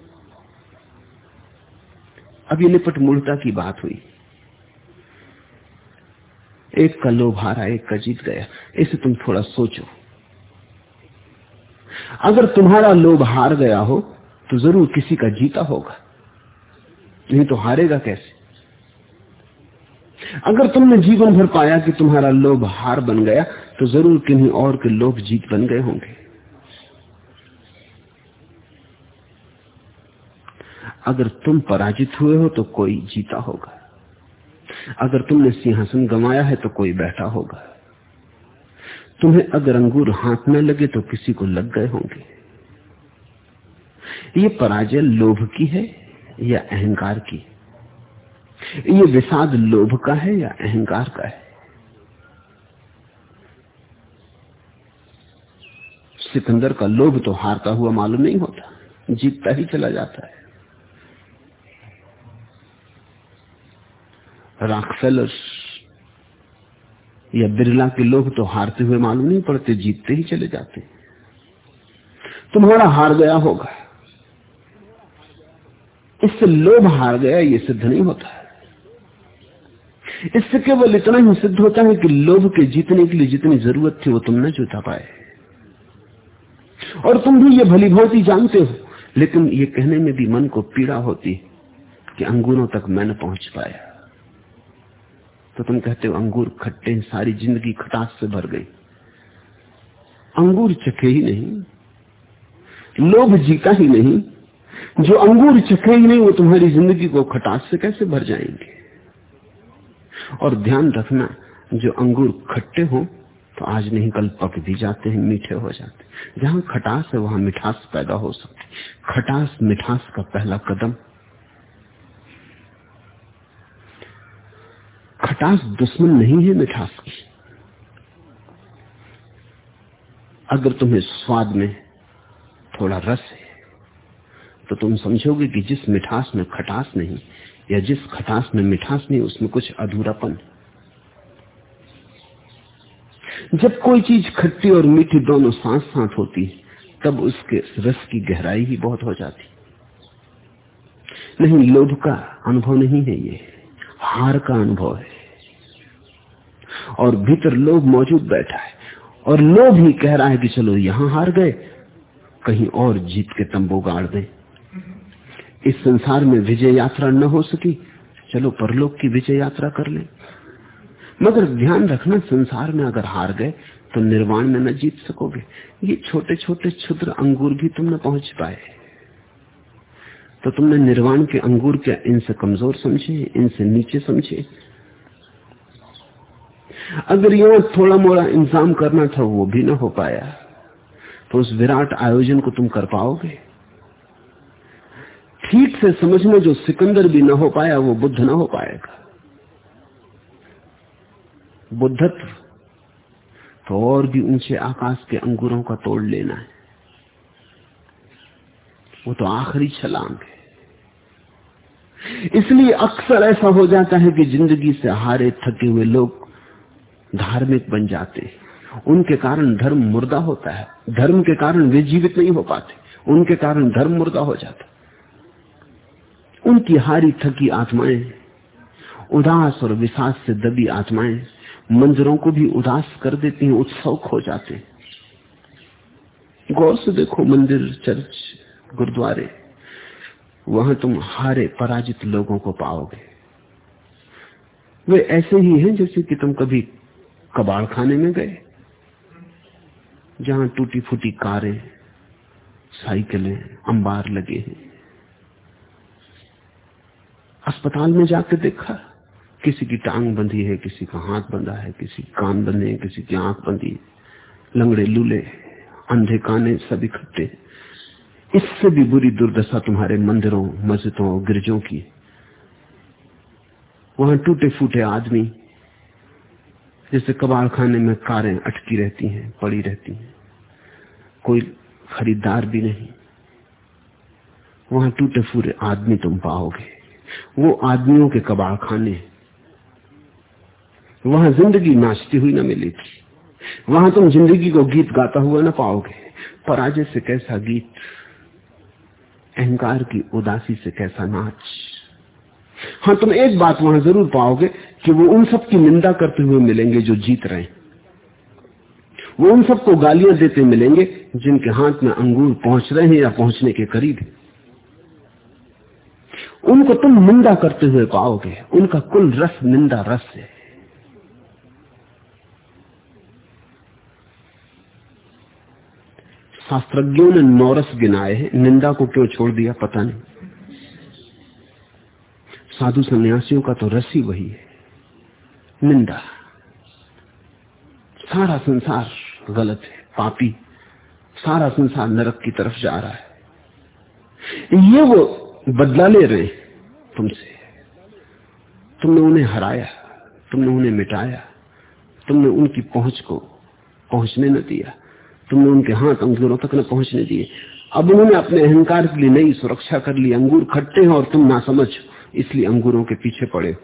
अब ये निपट मूर्ता की बात हुई। एक का लोभ हारा, एक का जीत गया, इसे तुम थोड़ा सोचो। अगर तुम्हारा लोभ हार गया हो तो ज़रूर किसी का जीता होगा। नहीं तो हारेगा कैसे? अगर तुमने जीवन भर पाया कि तुम्हारा लोभ हार बन गया तो ज़रूर किन्हीं और के लोभ जीत बन गए होंगे। अगर तुम पराजित हुए हो तो कोई जीता होगा। अगर तुमने सिंहासन गंवाया है तो कोई बैठा होगा। तुम्हें अगर अंगूर हाथ में लगे तो किसी को लग गए होंगे। ये पराजय लोभ की है या अहंकार की? ये विषाद लोभ का है या अहंकार का है? सिकंदर का लोभ तो हारता हुआ मालूम नहीं होता, जीतता ही चला जाता है। राकफेलर या बिरला के लोग तो हारते हुए मालूम नहीं पड़ते, जीतते ही चले जाते तुम्हारा हार गया होगा। इससे लोभ हार गया, ये सिद्ध नहीं होता इससे केवल इतना ही सिद्ध होता है कि लोभ के जीतने के लिए जितनी ज़रूरत थी, वो तुम न जुटा पाए। और तुम भी ये भली भांति जानते हो, लेकिन ये कहने में भी मन को पीड़ा होती कि अंगूरों तक मैं न पहुँच पाया। तो तुम कहते हो अंगूर खट्टे सारी ज़िंदगी खटास से भर गई। अंगूर चखे ही नहीं, लोभ जीता ही नहीं। जो अंगूर चखे ही नहीं, वो तुम्हारी ज़िंदगी को खटास से कैसे भर जाएँगे? और ध्यान रखना, जो अंगूर खट्टे हो तो आज नहीं, कल पक भी जाते हैं, मीठे हो जाते जहाँ खटास है, वहाँ मिठास पैदा हो सकती खटास मिठास का पहला कदम खटास दुश्मन नहीं है मिठास की। अगर तुम्हें स्वाद में थोड़ा रस है तो तुम समझोगे कि जिस मिठास में खटास नहीं, या जिस खटास में मिठास नहीं, उसमें कुछ अधूरापन। जब कोई चीज़ खट्टी और मीठी दोनों साथ साथ होती तब उसके रस की गहराई ही बहुत हो जाती। नहीं, लोभ का अनुभव नहीं है ये। हार का अनुभव है। और भीतर लोभ मौजूद बैठा है। और लोभ ही कह रहा है कि चलो यहाँ हार गए, कहीं और जीत के तंबू गाड़ दें। इस संसार में विजय यात्रा न हो सकी, चलो परलोक की विजय यात्रा कर ले। मगर ध्यान रखना, संसार में अगर हार गए तो निर्वाण में न जीत सकोगे। ये छोटे छोटे क्षुद्र अंगूर भी तुम न पहुँच पाए तो तुमने निर्वाण के अंगूर क्या इनसे कमज़ोर समझे, इनसे नीचे समझे? अगर यहाँ थोड़ा मोड़ा इंतज़ाम करना था, वो भी ना हो पाया। तो उस विराट आयोजन को तुम कर पाओगे। ठीक से समझना जो सिकंदर भी ना हो पाया, वो बुद्ध ना हो पाएगा। बुद्धत्व तो और भी ऊँचे आकाश के अंगूरों का तोड़ लेना है। वो तो आखिरी छलांग है। इसलिए अक्सर ऐसा हो जाता है कि ज़िंदगी से हारे थके हुए लोग धार्मिक बन जाते हैं। उनके कारण धर्म मुर्दा होता है। धर्म के कारण वे जीवित नहीं हो पाते। उनके कारण धर्म मुर्दा हो जाता उनकी हारी थकी आत्माएँ, उदास और विशास से दबी आत्माएँ मंदिरों को भी उदास कर देती हैं, उत्सव खो जाते हैं। गौर से देखो मंदिर, चर्च, गुरुद्वारे, वहाँ तुम हारे, पराजित लोगों को पाओगे। वे ऐसे ही हैं जैसे कि तुम कभी कबाड़ खाने में गए, जहाँ टूटी फूटी कारें, साइकिलें, अंबार लगे हैं। अस्पताल में जाकर देखा, किसी की टांग बंधी है, किसी का हाथ बंधा है, किसी कान बंधे हैं, किसी की आँख बंधी है। लंगड़े लूले, अंधे काने सब इकट्ठे इससे भी बुरी दुर्दशा तुम्हारे मंदिरों, मस्जिदों और गिरजों की वहाँ टूटे फूटे आदमी जैसे कबाड़ खाने में कारें अटकी रहती हैं, पड़ी रहती हैं। कोई खरीदार भी नहीं। वहाँ टूटे फूटे आदमी तुम पाओगे। वो आदमियों के कबाड़ खाने। वहाँ ज़िंदगी नाचती हुई न मिलेगी। वहाँ तुम ज़िंदगी को गीत गाता हुआ ना पाओगे। पराजय से कैसा गीत, अहंकार की उदासी से कैसा नाच। हाँ तुम एक बात वहाँ ज़रूर पाओगे कि वो उन सब की निंदा करते हुए मिलेंगे जो जीत रहे हैं। वो उन सबको गालियाँ देते मिलेंगे जिनके हाथ में अंगूर पहुँच रहे हैं या पहुँचने के करीब उनको तुम निंदा करते हुए पाओगे। उनका कुल रस निंदा रस है। शास्त्रज्ञों ने नौरस गिनाए हैं। निंदा को क्यों छोड़ दिया पता नहीं। साधु सन्यासियों का तो रस वही है। निंदा। सारा संसार गलत है, पापी। सारा संसार नरक की तरफ़ जा रहा है। ये वो बदला ले रहे तुमसे। तुमने उन्हें हराया, तुमने उन्हें मिटाया, तुमने उनकी पहुँच को पहुँचने न दिया, तुमने उनके हाथ अंगूरों तक न पहुँचने दिए। अब उन्होंने अपने अहंकार के लिए नई सुरक्षा कर ली, अंगूर खट्टे हैं और तुम ना समझ इसलिए अंगूरों के पीछे पड़े।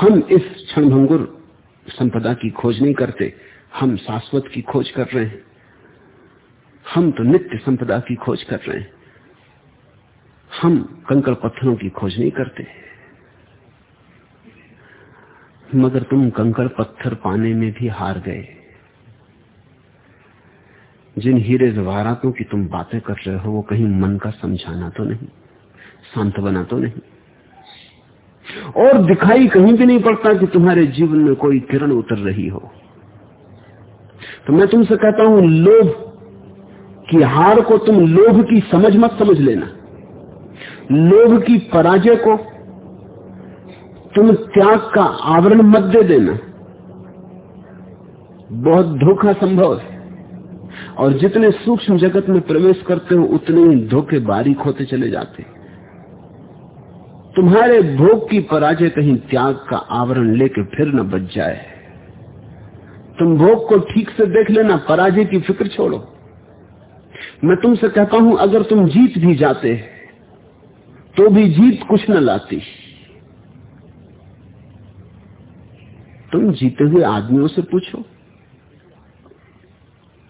हम इस क्षण भंगुर संपदा की खोज नहीं करते, हम शाश्वत की खोज कर रहे हैं। हम तो नित्य संपदा की खोज कर रहे हैं। हम कंकड़ पत्थरों की खोज नहीं करते। मगर तुम कंकड़ पत्थर पाने में भी हार गए। जिन हीरे जवाहरातों की तुम बातें कर रहे हो, वो कहीं मन का समझाना तो नहीं, शांत बना तो नहीं। और दिखाई कहीं भी नहीं पड़ता कि तुम्हारे जीवन में कोई किरण उतर रही हो। तो मैं तुमसे कहता हूँ, लोभ की हार को तुम लोभ की समझ मत समझ लेना। लोभ की पराजय को तुम त्याग का आवरण मत दे देना। बहुत धोखा संभव है। और जितने सूक्ष्म जगत में प्रवेश करते हो, उतने ही धोखे बारीक होते चले जाते तुम्हारे भोग की पराजय कहीं त्याग का आवरण लेके फिर न बच जाए। तुम भोग को ठीक से देख लेना, पराजय की फ़िक्र छोड़ो। मैं तुमसे कहता हूँ, अगर तुम जीत भी जाते तो भी जीत कुछ न लाती। तुम जीते हुए आदमियों से पूछो,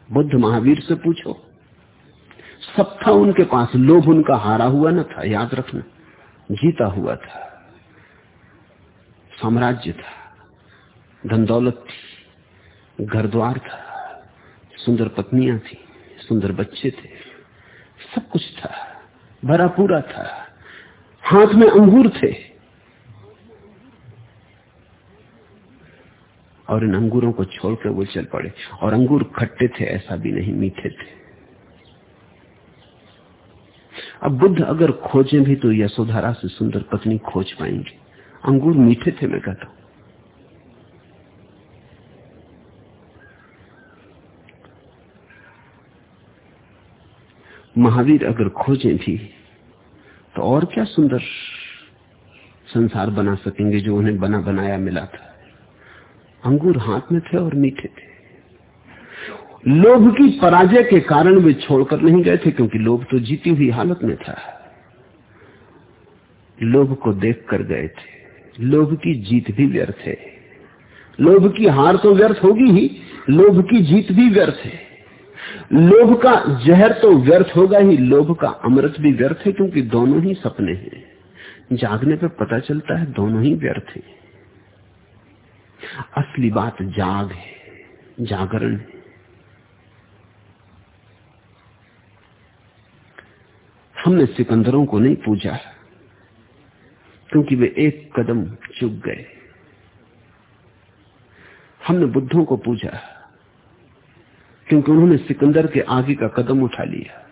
बुद्ध महावीर से पूछो। सब था उनके पास, लोभ उनका हारा हुआ न था, याद रखना। जीता हुआ था। साम्राज्य था। धन दौलत थी। घर द्वार था। सुंदर पत्नियाँ थी। सुंदर बच्चे थे। सब कुछ था। भरा पूरा था। हाथ में अंगूर थे। और इन अंगूरों को छोड़कर वो चल पड़े। और अंगूर खट्टे थे, ऐसा भी नहीं, मीठे थे। अब बुद्ध अगर खोजें भी तो यशोधारा से सुंदर पत्नी खोज पाएँगे। अंगूर मीठे थे, मैं कहता हूँ। महावीर अगर खोजें भी तो और क्या सुंदर संसार बना सकेंगे जो उन्हें बना बनाया मिला था? अंगूर हाथ में थे और मीठे थे। लोभ की पराजय के कारण वे छोड़कर नहीं गए थे, क्योंकि लोभ तो जीती हुई हालत में था। लोभ को देख कर गए थे। लोभ की जीत भी व्यर्थ है। लोभ की हार तो व्यर्थ होगी ही, लोभ की जीत भी व्यर्थ है। लोभ का जहर तो व्यर्थ होगा ही, लोभ का अमृत भी व्यर्थ है, क्योंकि दोनों ही सपने हैं। जागने पर पता चलता है, दोनों ही व्यर्थ है। असली बात जाग है, जागरण है। हमने सिकंदरों को नहीं पूजा क्योंकि वे एक कदम चुक गए। हमने बुद्धों को पूजा क्योंकि उन्होंने सिकंदर के आगे का कदम उठा लिया।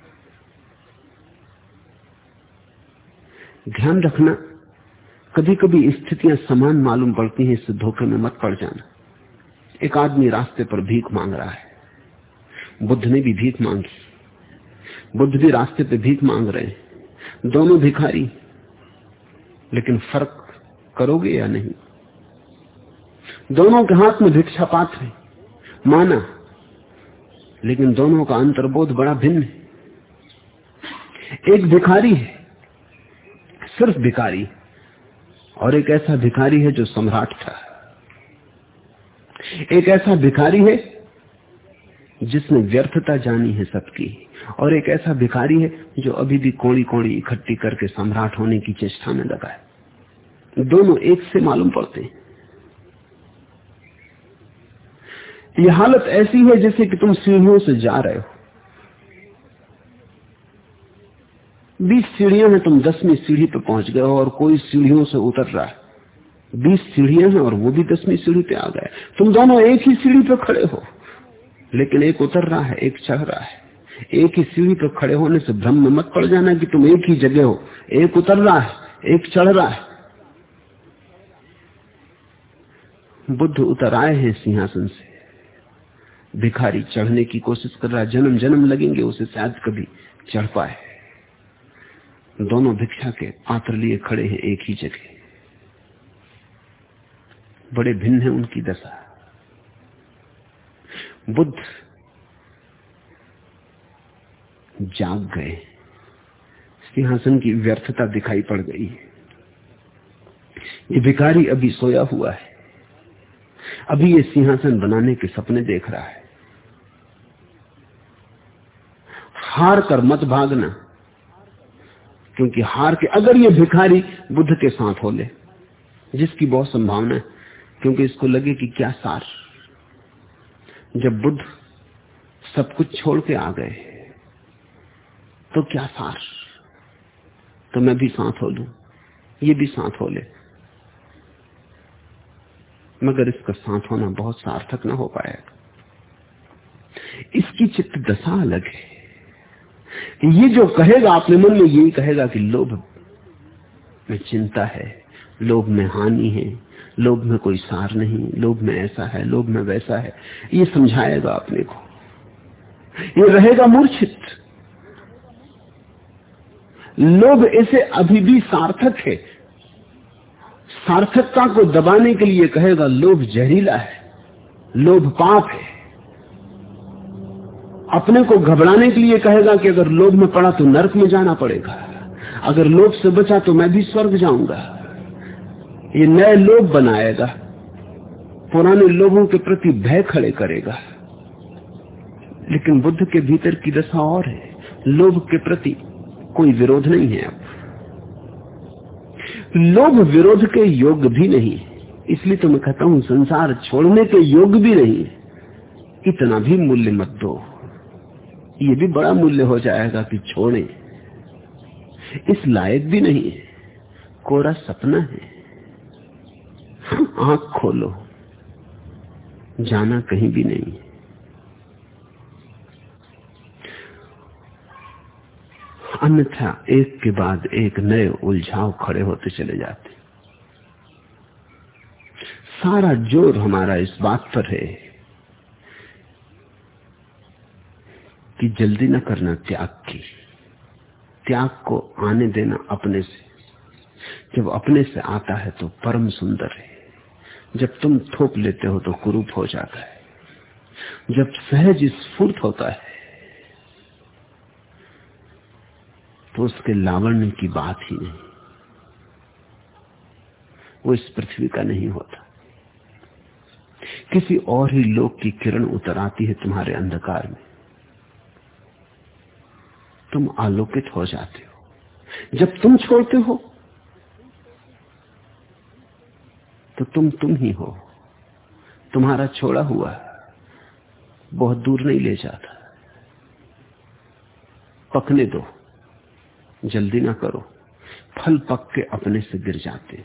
ध्यान रखना कभी कभी स्थितियाँ समान मालूम पड़ती हैं, इससे धोखे में मत पड़ जाना। एक आदमी रास्ते पर भीख मांग रहा है, बुद्ध ने भी भीख मांगी। बुद्ध भी रास्ते पे भीख मांग रहे हैं। दोनों भिखारी। लेकिन फ़र्क करोगे या नहीं? दोनों के हाथ में भिक्षा पात्र है। माना। लेकिन दोनों का अंतर्बोध बड़ा भिन्न है। एक भिखारी है, सिर्फ़ भिखारी, और एक ऐसा भिखारी है जो सम्राट था। एक ऐसा भिखारी है जिसने व्यर्थता जानी है सबकी। और एक ऐसा भिखारी है जो अभी भी कोड़ी कोड़ी इकट्ठी करके सम्राट होने की चेष्टा में लगा है। दोनों एक से मालूम पड़ते हैं। यह हालत ऐसी है जैसे कि तुम सीढ़ियों से जा रहे हो। बीस सीढ़ियाँ हैं, तुम दसवीं सीढ़ी पर पहुँच गए हो और कोई सीढ़ियों से उतर रहा है। बीस सीढ़ियाँ हैं और वो भी दसवीं सीढ़ी पे आ गए। तुम दोनों एक ही सीढ़ी पर खड़े हो। लेकिन एक उतर रहा है, एक चढ़ रहा है। एक ही सीढ़ी पर खड़े होने से भ्रम में मत पड़ जाना कि तुम एक ही जगह हो। एक उतर रहा है, एक चढ़ रहा है। बुद्ध उतर आए हैं सिंहासन से। भिखारी चढ़ने की कोशिश कर रहा है। जन्म जन्म लगेंगे, उसे शायद कभी चढ़ पाए। दोनों भिक्षा के पात्र लिए खड़े हैं एक ही जगह। बड़े भिन्न है उनकी दशा। बुद्ध जाग गए। सिंहासन की व्यर्थता दिखाई पड़ गई। ये भिखारी अभी सोया हुआ है। अभी ये सिंहासन बनाने के सपने देख रहा है। हार कर मत भागना, क्योंकि हार के अगर ये भिखारी बुद्ध के साथ हो ले, जिसकी बहुत संभावना है, क्योंकि इसको लगे कि क्या सार। जब बुद्ध सब कुछ छोड़ के आ गए तो क्या सार? तो मैं भी साथ हो लू, ये भी साथ हो ले। मगर इसका साथ होना बहुत सार्थक ना हो पाएगा इसकी चित्त दशा अलग है। ये जो कहेगा, अपने मन में यही कहेगा कि लोभ में चिंता है। लोभ में हानि है लोभ में कोई सार नहीं लोभ में ऐसा है लोभ में वैसा है। ये समझाएगा अपने को। ये रहेगा मूर्छित। लोभ इसे अभी भी सार्थक है। सार्थकता को दबाने के लिए कहेगा, लोभ जहरीला है, लोभ पाप है। अपने को घबराने के लिए कहेगा कि अगर लोभ में पड़ा तो नरक में जाना पड़ेगा। अगर लोभ से बचा तो मैं भी स्वर्ग जाऊँगा। ये नए लोभ बनाएगा, पुराने लोगों के प्रति भय खड़े करेगा। लेकिन बुद्ध के भीतर की दशा और है। लोभ के प्रति कोई विरोध नहीं है अब। लोभ विरोध के योग भी नहीं। इसलिए तो मैं कहता हूँ, संसार छोड़ने के योग भी नहीं। इतना भी मूल्य मत दो। ये भी बड़ा मूल्य हो जाएगा कि छोड़े। इस लायक भी नहीं कोरा सपना है। आँख खोलो। जाना कहीं भी नहीं। अन्यथा एक के बाद एक नए उलझाव खड़े होते चले जाते। सारा ज़ोर हमारा इस बात पर है कि जल्दी न करना त्याग की। त्याग को आने देना अपने से। जब अपने से आता है तो परम सुंदर है। जब तुम थोप लेते हो तो कुरूप हो जाता है। जब सहज स्फूर्त होता है तो उसके लावण्य की बात ही नहीं। वो इस पृथ्वी का नहीं होता। किसी और ही लोक की किरण उतर आती है तुम्हारे अंधकार में। तुम आलोकित हो जाते हो। जब तुम छोड़ते हो तो तुम तुम ही हो। तुम्हारा छोड़ा हुआ बहुत दूर नहीं ले जाता। पकने दो, जल्दी ना करो। फल पक के अपने से गिर जाते।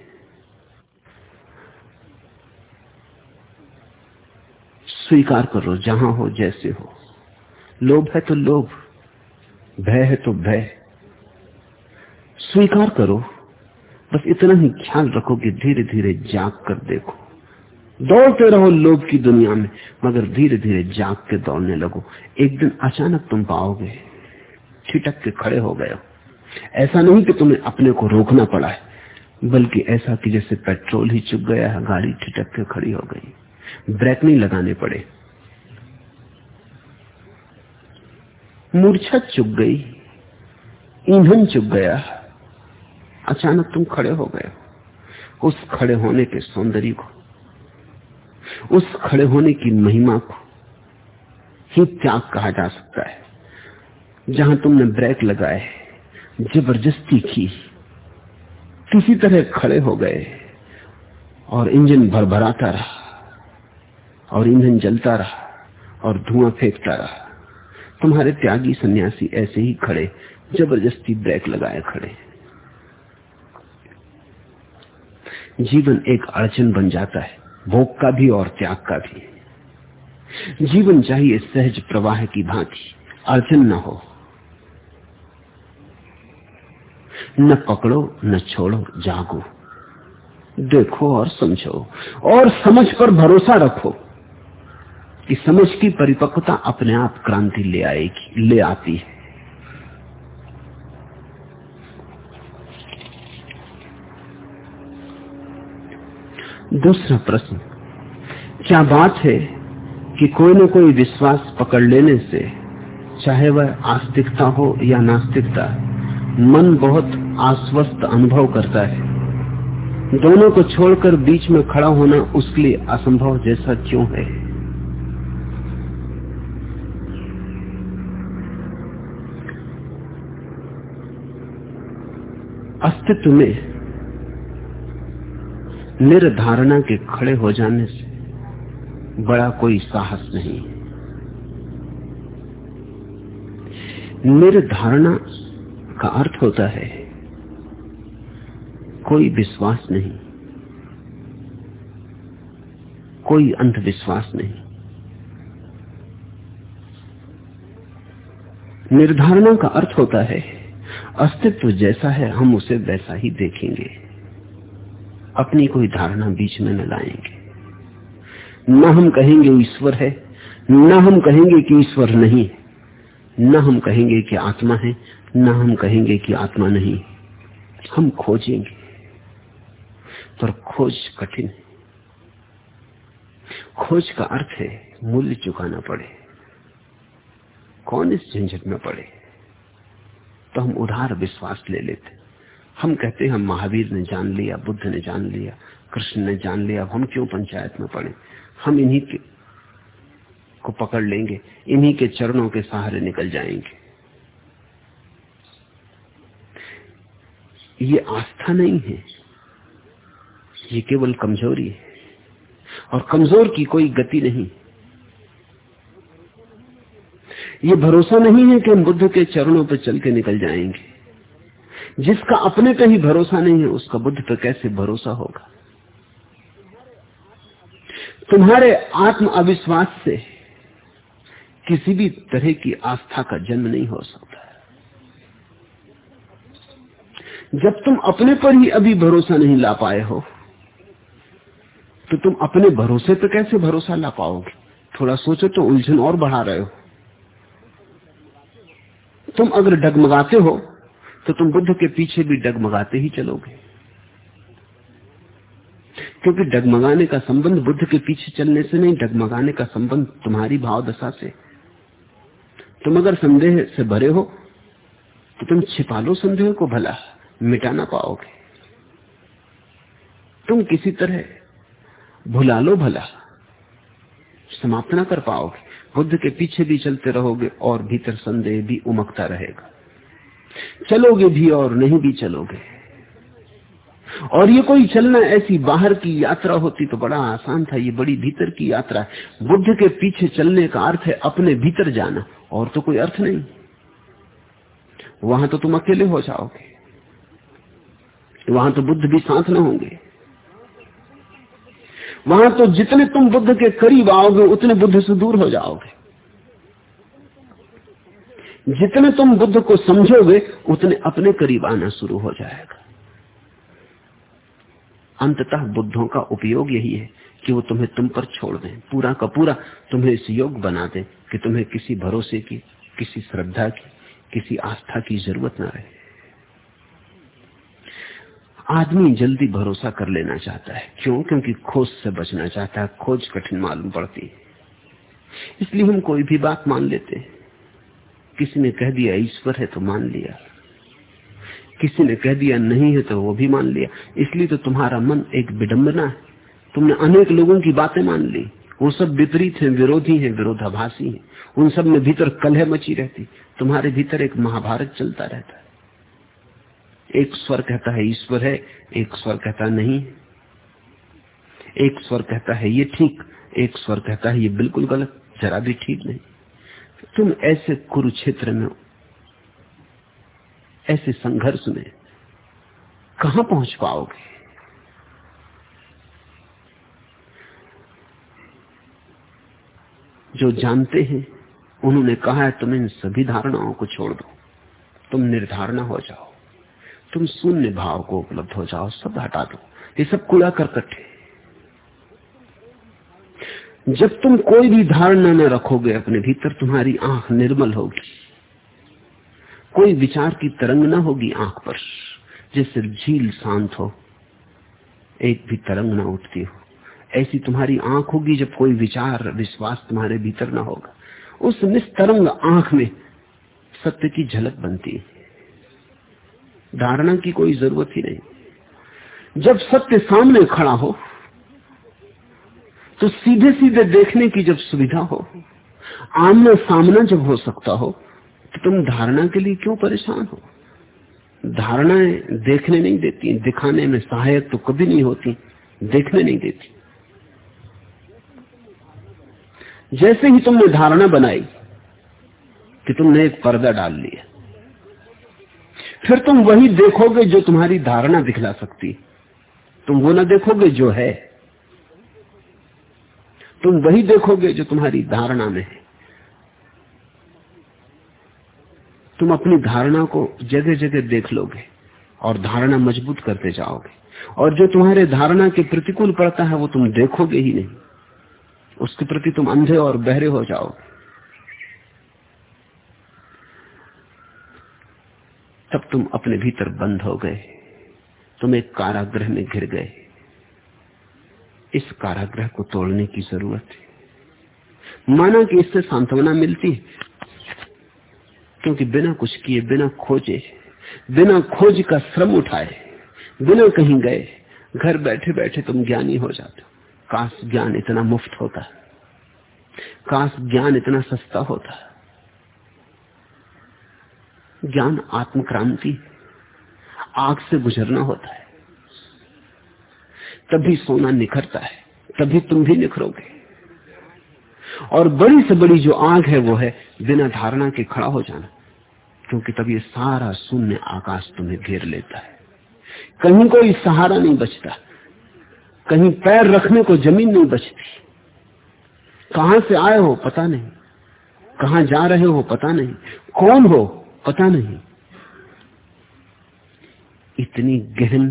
स्वीकार करो, जहाँ हो, जैसे हो। लोभ है तो लोभ, भय है तो भय। स्वीकार करो। बस इतना ही ख्याल रखो कि धीरे धीरे जाग कर देखो। दौड़ते रहो लोभ की दुनिया में, मगर धीरे धीरे जाग के दौड़ने लगो। एक दिन अचानक तुम पाओगे, छिटक के खड़े हो गए ऐसा नहीं कि तुम्हें अपने को रोकना पड़ा है, बल्कि ऐसा कि जैसे पेट्रोल ही चुक गया है, गाड़ी छिटक के खड़ी हो गई। ब्रेक नहीं लगाने पड़े। मूर्छा चुक गई, ईंधन चुक गया। अचानक तुम खड़े हो गए उस खड़े होने के सौंदर्य को, उस खड़े होने की महिमा को ही त्याग कहा जा सकता है। जहाँ तुमने ब्रेक लगाए, ज़बरदस्ती की, किसी तरह खड़े हो गए और इंजन भरभराता रहा और ईंधन जलता रहा और धुआँ फेंकता रहा। तुम्हारे त्यागी सन्यासी ऐसे ही खड़े, ज़बरदस्ती ब्रेक लगाए खड़े। जीवन एक अड़चन बन जाता है, भोग का भी और त्याग का भी। जीवन चाहिए सहज प्रवाह की भांति, अड़चन न हो। न पकड़ो, न छोड़ो, जागो। देखो और समझो, और समझ पर भरोसा रखो कि समझ की परिपक्वता अपने आप क्रांति ले आएगी, ले आती है। दूसरा प्रश्न, क्या बात है कि कोई न कोई विश्वास पकड़ लेने से, चाहे वह आस्तिकता हो या नास्तिकता, मन बहुत आश्वस्त अनुभव करता है? दोनों को छोड़कर बीच में खड़ा होना उसके लिए असंभव जैसा क्यों है? अस्तित्व में निर्धारणा के खड़े हो जाने से बड़ा कोई साहस नहीं। निर्धारणा का अर्थ होता है, कोई विश्वास नहीं। कोई अंधविश्वास नहीं। निर्धारणा का अर्थ होता है, अस्तित्व जैसा है, हम उसे वैसा ही देखेंगे। अपनी कोई धारणा बीच में न लाएँगे। न हम कहेंगे ईश्वर है, न हम कहेंगे कि ईश्वर नहीं न हम कहेंगे कि आत्मा है, न हम कहेंगे कि आत्मा नहीं हम खोजेंगे, पर खोज कठिन है। खोज का अर्थ है मूल्य चुकाना पड़े। कौन इस झंझट में पड़े? तो हम उधार विश्वास ले लेते। हम कहते हैं महावीर ने जान लिया, बुद्ध ने जान लिया, कृष्ण ने जान लिया हम क्यों पंचायत में पड़े? हम इन्हीं के को पकड़ लेंगे, इन्हीं के चरणों के सहारे निकल जाएँगे। ये आस्था नहीं है, ये केवल कमज़ोरी है। और कमज़ोर की कोई गति नहीं। ये भरोसा नहीं है कि हम बुद्ध के चरणों पर चल के निकल जाएँगे। जिसका अपने पे ही भरोसा नहीं है, उसका बुद्ध पर कैसे भरोसा होगा? तुम्हारे आत्म अविश्वास से किसी भी तरह की आस्था का जन्म नहीं हो सकता। जब तुम अपने पर ही अभी भरोसा नहीं ला पाए हो तो तुम अपने भरोसे पर कैसे भरोसा ला पाओगे? थोड़ा सोचो तो उलझन और बढ़ा रहे हो। तुम अगर डगमगाते हो तो तुम बुद्ध के पीछे भी डगमगाते ही चलोगे। क्योंकि डगमगाने का संबंध बुद्ध के पीछे चलने से नहीं, डगमगाने का संबंध तुम्हारी भाव दशा से। तुम अगर संदेह से भरे हो तो तुम छिपा लो संदेह को भला मिटा ना पाओगे। तुम किसी तरह भुला लो भला, समाप्त ना कर पाओगे। बुद्ध के पीछे भी चलते रहोगे और भीतर संदेह भी उमकता रहेगा। चलोगे भी और नहीं भी चलोगे। और ये कोई चलना ऐसी बाहर की यात्रा होती तो बड़ा आसान था, ये बड़ी भीतर की यात्रा। है बुद्ध के पीछे चलने का अर्थ है अपने भीतर जाना, और तो कोई अर्थ नहीं। वहाँ तो तुम अकेले हो जाओगे। वहाँ तो बुद्ध भी साथ न होंगे। वहाँ तो जितने तुम बुद्ध के करीब आओगे, उतने बुद्ध से दूर हो जाओगे। जितने तुम बुद्ध को समझोगे, उतने अपने करीब आना शुरू हो जाएगा। अंततः बुद्धों का उपयोग यही है कि वो तुम्हें तुम पर छोड़ दें, पूरा का पूरा तुम्हें इस योग बना दें कि तुम्हें किसी भरोसे की, किसी श्रद्धा की, किसी आस्था की ज़रूरत ना रहे। आदमी जल्दी भरोसा कर लेना चाहता है। क्यों? क्योंकि खोज से बचना चाहता है, खोज कठिन मालूम पड़ती है। इसलिए हम कोई भी बात मान लेते हैं। किसी ने कह दिया, ईश्वर है तो मान लिया। किसी ने कह दिया, नहीं है तो वो भी मान लिया। इसलिए तो तुम्हारा मन एक विडंबना है। तुमने अनेक लोगों की बातें मान ली। वो सब विपरीत हैं, विरोधी हैं, विरोधाभासी हैं। उन सब में भीतर कलह मची रहती। तुम्हारे भीतर एक महाभारत चलता रहता है। एक स्वर कहता है, ईश्वर है। एक स्वर कहता, नहीं एक स्वर कहता है, ये ठीक। एक स्वर कहता है, ये बिल्कुल गलत। जरा भी ठीक नहीं। तुम ऐसे कुरुक्षेत्र में ऐसे संघर्ष में कहा पहुँच पाओगे? जो जानते हैं, उन्होंने कहा है, तुम इन सभी धारणाओं को छोड़ दो, तुम निर्धारणा हो जाओ, तुम शून्य भाव को उपलब्ध हो जाओ, सब हटा दो, ये सब कूड़ा करकट है। जब तुम कोई भी धारणा न रखोगे अपने भीतर, तुम्हारी आँख निर्मल होगी। कोई विचार की तरंग न होगी आँख पर, जिससे झील शांत हो, एक भी तरंग न उठती हो। ऐसी तुम्हारी आँख होगी जब कोई विचार, विश्वास तुम्हारे भीतर न होगा। उस निस्तरंग आँख में सत्य की झलक बनती है। धारणा की कोई ज़रूरत ही नहीं। जब सत्य सामने खड़ा हो तो सीधे सीधे देखने की जब सुविधा हो आमना सामना जब हो सकता हो तो तुम धारणा के लिए क्यों परेशान हो? धारणाएँ देखने नहीं देती, दिखाने में सहायक तो कभी नहीं होती, देखने नहीं देती। जैसे ही तुमने धारणा बनाई कि तुमने एक पर्दा डाल लिया, फिर तुम वही देखोगे जो तुम्हारी धारणा दिखला सकती। तुम वो ना देखोगे जो है। तुम वही देखोगे जो तुम्हारी धारणा में है। तुम अपनी धारणा को जगह जगह देख लोगे और धारणा मज़बूत करते जाओगे। और जो तुम्हारे धारणा के प्रतिकूल पड़ता है वो तुम देखोगे ही नहीं। उसके प्रति तुम अंधे और बहरे हो जाओगे। तब तुम अपने भीतर बंद हो गए। तुम एक कारागृह में घिर गए। इस कारागृह को तोड़ने की ज़रूरत है। माना कि इससे सांत्वना मिलती क्योंकि बिना कुछ किए, बिना खोजे, बिना खोज का श्रम उठाए, बिना कहीं गए, घर बैठे बैठे तुम ज्ञानी हो जाते हो। काश ज्ञान इतना मुफ़्त होता, काश ज्ञान इतना सस्ता होता। ज्ञान आत्मक्रांति, आग से गुजरना होता है। तभी सोना निखरता है, तभी तुम भी निखरोगे। और बड़ी से बड़ी जो आग है वो है बिना धारणा के खड़ा हो जाना, क्योंकि तब ये सारा शून्य आकाश तुम्हें घेर लेता है। कहीं कोई सहारा नहीं बचता, कहीं पैर रखने को ज़मीन नहीं बचती। कहाँ से आए हो पता नहीं, कहाँ जा रहे हो पता नहीं, कौन हो पता नहीं। इतनी गहन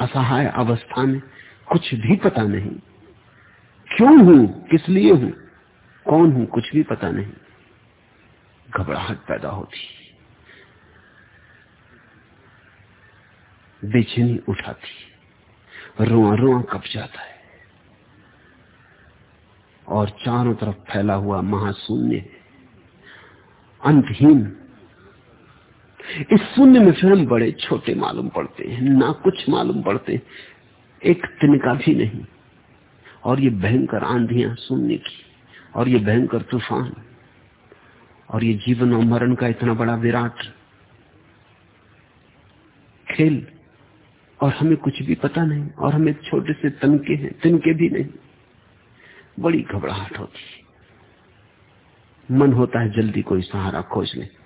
असहाय अवस्था में कुछ भी पता नहीं। क्यों हूँ? किस लिए हूँ? कौन हूँ? कुछ भी पता नहीं। घबराहट पैदा होती। बेचैनी उठाती। रोआ रोआ कप जाता है। और चारों तरफ़ फैला हुआ महाशून्य अंतहीन इस शून्य में फिर हम बड़े छोटे मालूम पड़ते हैं, ना कुछ मालूम पड़ते एक तिनका भी नहीं। और ये भयंकर आंधियाँ शून्य की, और ये भयंकर तूफ़ान, और ये जीवन और मरण का इतना बड़ा विराट खेल, और हमें कुछ भी पता नहीं, और हम एक छोटे से तनके हैं तिनके भी नहीं। बड़ी घबराहट होती मन होता है जल्दी कोई सहारा खोज ले।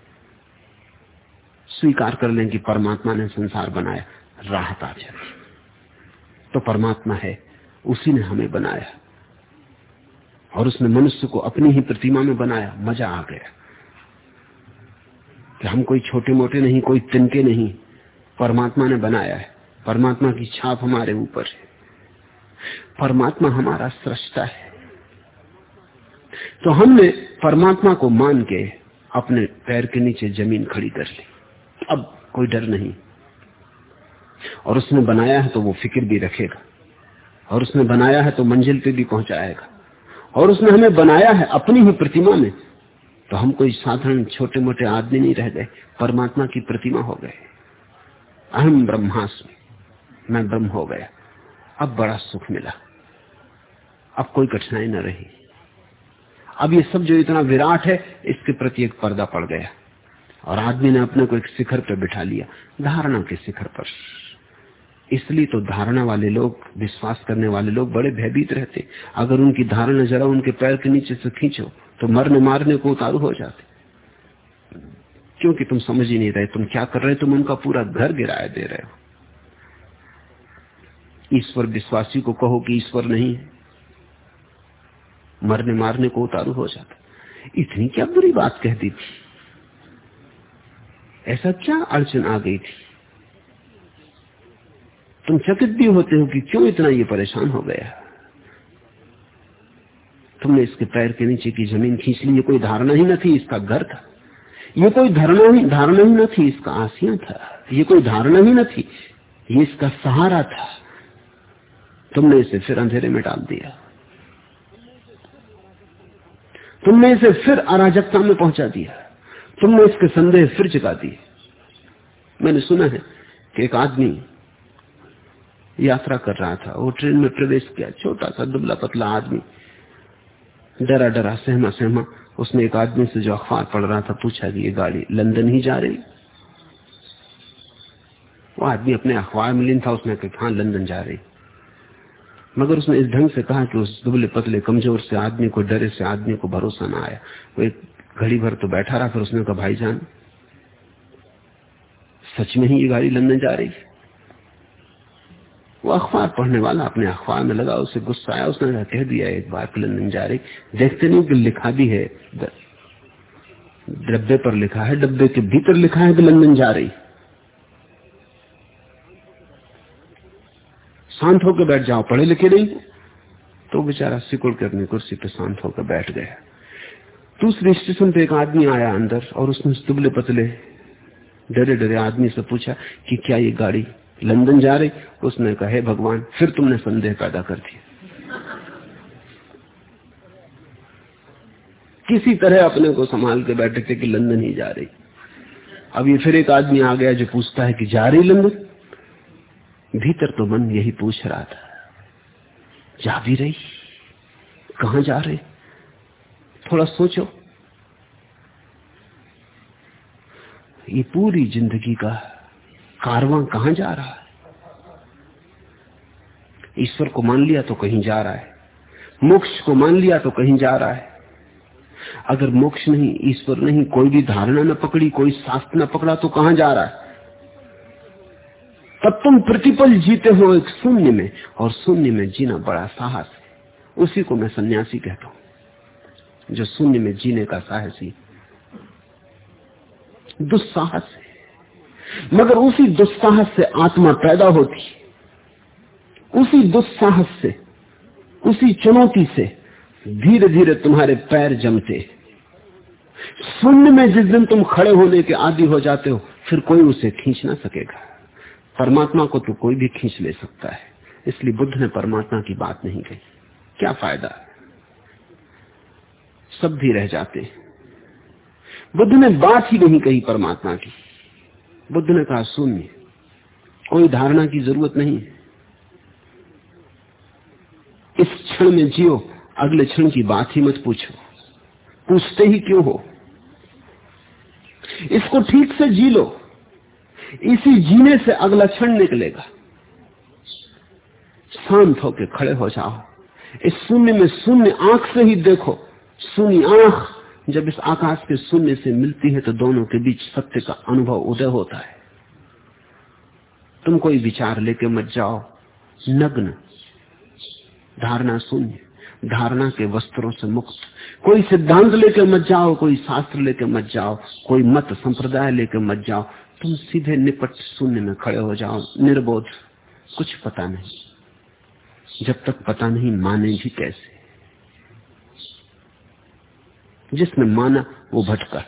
स्वीकार कर लें कि परमात्मा ने संसार बनाया राहत आ जाती तो परमात्मा है, उसी ने हमें बनाया। और उसने मनुष्य को अपनी ही प्रतिमा में बनाया, मज़ा आ गया। कि हम कोई छोटे मोटे नहीं, कोई तिनके नहीं, परमात्मा ने बनाया है। परमात्मा की छाप हमारे ऊपर है। परमात्मा हमारा सृष्टा है। तो हमने परमात्मा को मान के अपने पैर के नीचे ज़मीन खड़ी कर ली। अब कोई डर नहीं। और उसने बनाया है तो वो फ़िक्र भी रखेगा। और उसने बनाया है तो मंजिल पे भी पहुंचाएगा। और उसने हमें बनाया है अपनी ही प्रतिमा में तो हम कोई साधारण छोटे मोटे आदमी नहीं रह गए, परमात्मा की प्रतिमा हो गए। अहम ब्रह्मास्म, मैं ब्रह्म हो गया। अब बड़ा सुख मिला। अब कोई कठिनाई न रही। अब ये सब जो इतना विराट है, इसके प्रति एक पर्दा पड़ गया। और आदमी ने अपने को एक शिखर पर बिठा लिया, धारणा के शिखर पर। इसलिए तो धारणा वाले लोग, विश्वास करने वाले लोग बड़े भयभीत रहते। अगर उनकी धारणा जरा उनके पैर के नीचे से खींचो तो मरने मारने को उतारू हो जाते। क्योंकि तुम समझ ही नहीं रहे, तुम क्या कर रहे हो, तुम उनका पूरा घर गिराया दे रहे हो। ईश्वर विश्वासी को कहो कि ईश्वर नहीं है। मरने मारने को उतारू हो जाता। इतनी क्या बुरी बात कह दी थी? ऐसा क्या अड़चन आ गई थी? तुम चकित भी होते हो कि क्यों इतना ये परेशान हो गया? तुमने इसके पैर के नीचे की ज़मीन खींच ली, ये कोई धारणा ही न थी इसका घर था। ये कोई धारणा ही धारणा ही न थी इसका आसिया था। ये कोई धारणा ही न थी, ये इसका सहारा था। तुमने इसे फिर अंधेरे में डाल दिया। तुमने इसे फिर अराजकता में पहुँचा दिया। तुमने इसके संदेह फिर जगा दिए मैंने सुना है कि एक आदमी यात्रा कर रहा था, वो ट्रेन में प्रवेश किया, छोटा सा, दुबला पतला आदमी। डरा डरा, सहमा सहमा, उसने एक आदमी से जो अखबार पढ़ रहा था, पूछा कि ये गाड़ी लंदन ही जा रही? वो आदमी अपने अखबार में लीन था, उसने कहा हाँ लंदन जा रही। मगर उसने इस ढंग से कहा कि उस दुबले पतले, कमज़ोर से आदमी को, डरे से आदमी को भरोसा ना आया। वो एक घड़ी भर तो बैठा रहा, फिर उसने कहा, भाईजान, सच में ही ये गाड़ी लंदन जा रही वो अखबार पढ़ने वाला अपने अखबार में लगा, उसे गुस्सा आया, उसने कह दिया एक बार लंदन जा रही देखते नहीं कि लिखा भी है डब्बे पर लिखा है, डब्बे के भीतर लिखा है कि लंदन जा रही शांत होकर बैठ जाओ, पढ़े लिखे नहीं। तो बेचारा सिकुड़ के अपनी कुर्सी पे शांत होकर बैठ गया। दूसरे स्टेशन पे एक आदमी आया अंदर और उसने दुबले पतले, डरे डरे आदमी से पूछा कि क्या ये गाड़ी लंदन जा रही? उसने कहा, हे भगवान, फिर तुमने संदेह पैदा कर दिया। किसी तरह अपने को संभाल के बैठे थे कि लंदन ही जा रही। अब ये फिर एक आदमी आ गया जो पूछता है कि जा रही लंदन? भीतर तो मन यही पूछ रहा था, जा भी रही? कहा जा रहे? थोड़ा सोचो। ये पूरी ज़िंदगी का कारवां कहाँ जा रहा है? ईश्वर को मान लिया तो कहीं जा रहा है। मोक्ष को मान लिया तो कहीं जा रहा है। अगर मोक्ष नहीं, ईश्वर नहीं, कोई भी धारणा न पकड़ी, कोई शास्त्र न पकड़ा तो कहाँ जा रहा है? तब तुम प्रतिपल जीते हो एक शून्य में, और शून्य में जीना बड़ा साहस है। उसी को मैं सन्यासी कहता हूँ। जो शून्य में जीने का साहसी दुस्साहस है। मगर उसी दुस्साहस से आत्मा पैदा होती उसी दुस्साहस से, उसी चुनौती से धीरे धीरे तुम्हारे पैर जमते शून्य में जिस दिन तुम खड़े होने के आदि हो जाते हो, फिर कोई उसे खींच ना सकेगा। परमात्मा को तो कोई भी खींच ले सकता है। इसलिए बुद्ध ने परमात्मा की बात नहीं कही। क्या फ़ायदा? सब भी रह जाते हैं। बुद्ध ने बात ही नहीं कही परमात्मा की। बुद्ध ने कहा, शून्य। कोई धारणा की ज़रूरत नहीं है। इस क्षण में जियो, अगले क्षण की बात ही मत पूछो। पूछते ही क्यों हो? इसको ठीक से जी लो। इसी जीने से अगला क्षण निकलेगा। शांत होकर खड़े हो जाओ। इस शून्य में शून्य आँख से ही देखो। शून्य आँख जब इस आकाश के शून्य से मिलती है तो दोनों के बीच सत्य का अनुभव उदय होता है। तुम कोई विचार लेके मत जाओ। नग्न, धारणा शून्य, धारणा के वस्त्रों से मुक्त। कोई सिद्धांत लेके मत जाओ, कोई शास्त्र लेके मत जाओ, कोई मत संप्रदाय लेके मत जाओ। तुम सीधे निपट शून्य में खड़े हो जाओ, निर्बोध, कुछ पता नहीं। जब तक पता नहीं माने भी कैसे? जिसने माना वो भटका।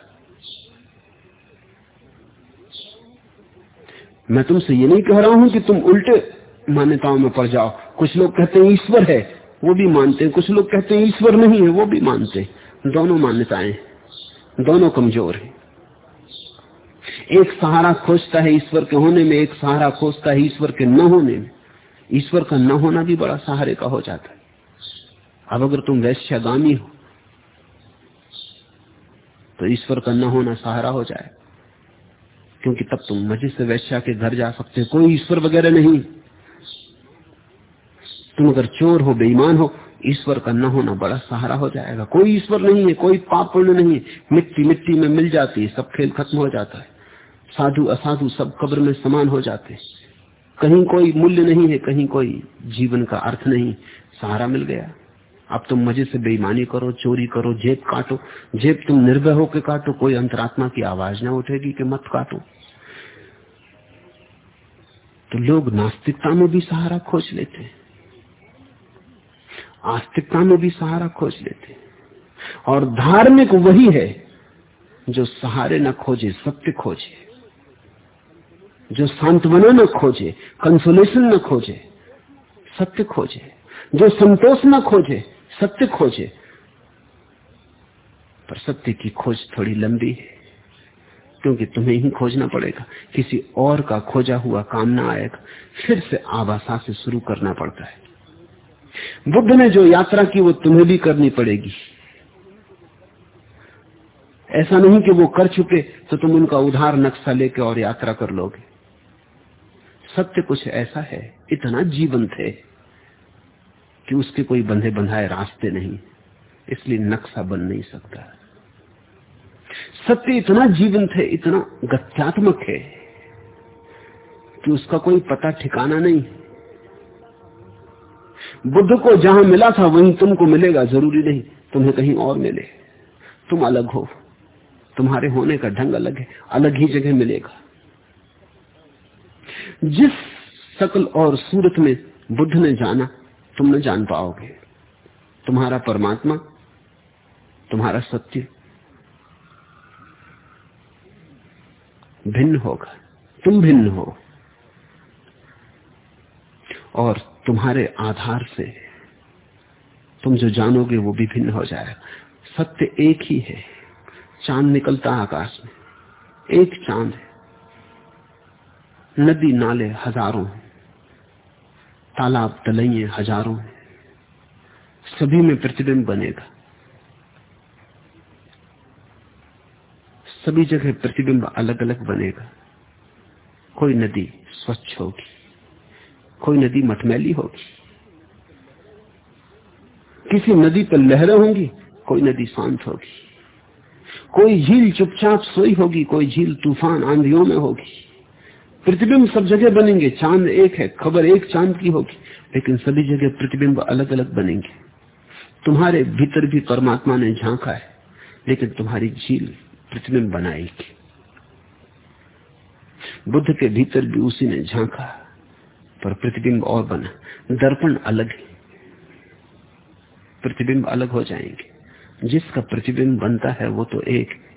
मैं तुमसे ये नहीं कह रहा हूँ कि तुम उल्टे मान्यताओं में पड़ जाओ। कुछ लोग कहते हैं ईश्वर है, वो भी मानते हैं। कुछ लोग कहते हैं ईश्वर नहीं है, वो भी मानते हैं। दोनों मान्यताएँ दोनों कमज़ोर है। एक सहारा खोजता है ईश्वर के होने में, एक सहारा खोजता है ईश्वर के न होने में। ईश्वर का न होना भी बड़ा सहारे का हो जाता है। अब अगर तुम वैश्यागामी हो तो ईश्वर का न होना सहारा हो जाए। क्योंकि तब तुम मज़े से वैश्या के घर जा सकते हो। कोई ईश्वर वगैरह नहीं। तुम अगर चोर हो, बेईमान हो, ईश्वर का न होना बड़ा सहारा हो जाएगा। कोई ईश्वर नहीं है, कोई पाप पुण्य नहीं है। मिट्टी मिट्टी में मिल जाती है, सब खेल खत्म हो जाता है। साधु असाधु सब कब्र में समान हो जाते कहीं कोई मूल्य नहीं है, कहीं कोई जीवन का अर्थ नहीं। सहारा मिल गया। अब तुम मज़े से बेईमानी करो, चोरी करो, जेब काटो। जेब तुम निर्भय होकर काटो, कोई अंतरात्मा की आवाज़ ना उठेगी कि मत काटो। तो लोग नास्तिकता में भी सहारा खोज लेते आस्तिकता में भी सहारा खोज लेते और धार्मिक वही है जो सहारे न खोजे, सत्य खोजे। जो सांत्वना न खोजे कंसोलेशन न खोजे, सत्य खोजे। जो संतोष न खोजे सत्य खोजे, पर सत्य की खोज थोड़ी लंबी है, क्योंकि तुम्हें ही खोजना पड़ेगा। किसी और का खोजा हुआ काम ना आएगा, फिर से आवासा से शुरू करना पड़ता है। बुद्ध ने जो यात्रा की, वो तुम्हें भी करनी पड़ेगी। ऐसा नहीं कि वो कर चुके तो तुम उनका उधार नक्शा लेके और यात्रा कर लोगे। सत्य कुछ ऐसा है, इतना जीवंत है। कि उसके कोई बंधे बंधाए रास्ते नहीं। इसलिए नक्शा बन नहीं सकता। सत्य इतना जीवंत है, इतना गत्यात्मक है, कि उसका कोई पता ठिकाना नहीं। बुद्ध को जहाँ मिला था, वहीं तुमको मिलेगा, ज़रूरी नहीं, तुम्हें कहीं और मिले। तुम अलग हो। तुम्हारे होने का ढंग अलग है, अलग ही जगह मिलेगा। जिस सकल और सूरत में बुद्ध ने जाना तुम न जान पाओगे। तुम्हारा परमात्मा, तुम्हारा सत्य भिन्न होगा। तुम भिन्न हो। और तुम्हारे आधार से तुम जो जानोगे वो भी भिन्न हो जाएगा। सत्य एक ही है। चाँद निकलता आकाश में। एक चाँद है। नदी नाले हज़ारों तालाब तलइए हज़ारों। सभी में प्रतिबिंब बनेगा सभी जगह प्रतिबिंब अलग अलग बनेगा कोई नदी स्वच्छ होगी, कोई नदी मटमैली होगी। किसी नदी पर लहरें होंगी, कोई नदी शांत होगी। कोई झील चुपचाप सोई होगी, कोई झील तूफ़ान आंधियों में होगी। प्रतिबिंब सब जगह बनेंगे। चाँद एक है, खबर एक चाँद की होगी, लेकिन सभी जगह प्रतिबिंब अलग अलग बनेंगे। तुम्हारे भीतर भी परमात्मा ने झांका है, लेकिन तुम्हारी झील प्रतिबिंब बनाएगी। बुद्ध के भीतर भी उसी ने झांका, पर प्रतिबिंब और बना। दर्पण अलग है, प्रतिबिंब अलग हो जाएँगे। जिसका प्रतिबिंब बनता है, वो तो एक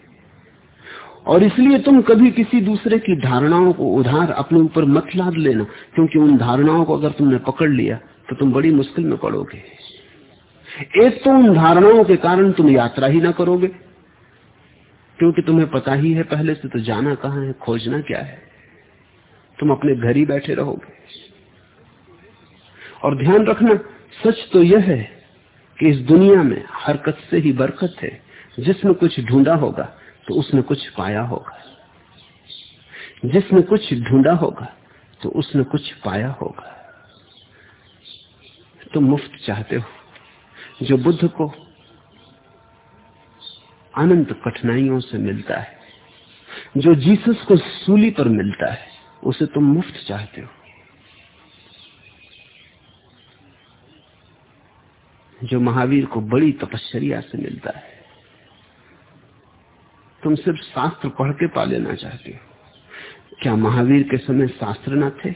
और इसलिए तुम कभी किसी दूसरे की धारणाओं को उधार अपने ऊपर मत लाद लेना, क्योंकि उन धारणाओं को अगर तुमने पकड़ लिया तो तुम बड़ी मुश्किल में पड़ोगे। एक तो उन धारणाओं के कारण तुम यात्रा ही ना करोगे, क्योंकि तुम्हें पता ही है पहले से तो जाना कहाँ है, खोजना क्या है। तुम अपने घर ही बैठे रहोगे। और ध्यान रखना, सच तो यह है कि इस दुनिया में हरकत से ही बरकत है जिसने कुछ ढूंढा होगा। तो उसने कुछ पाया होगा। जिसने कुछ ढूंढा होगा तो उसने कुछ पाया होगा। तुम मुफ़्त चाहते हो, जो बुद्ध को अनंत कठिनाइयों से मिलता है, जो जीसस को सूली पर मिलता है, उसे तुम मुफ़्त चाहते हो। जो महावीर को बड़ी तपश्चर्या से मिलता है तुम सिर्फ़ शास्त्र पढ़ के पा लेना चाहते हो। क्या महावीर के समय शास्त्र न थे?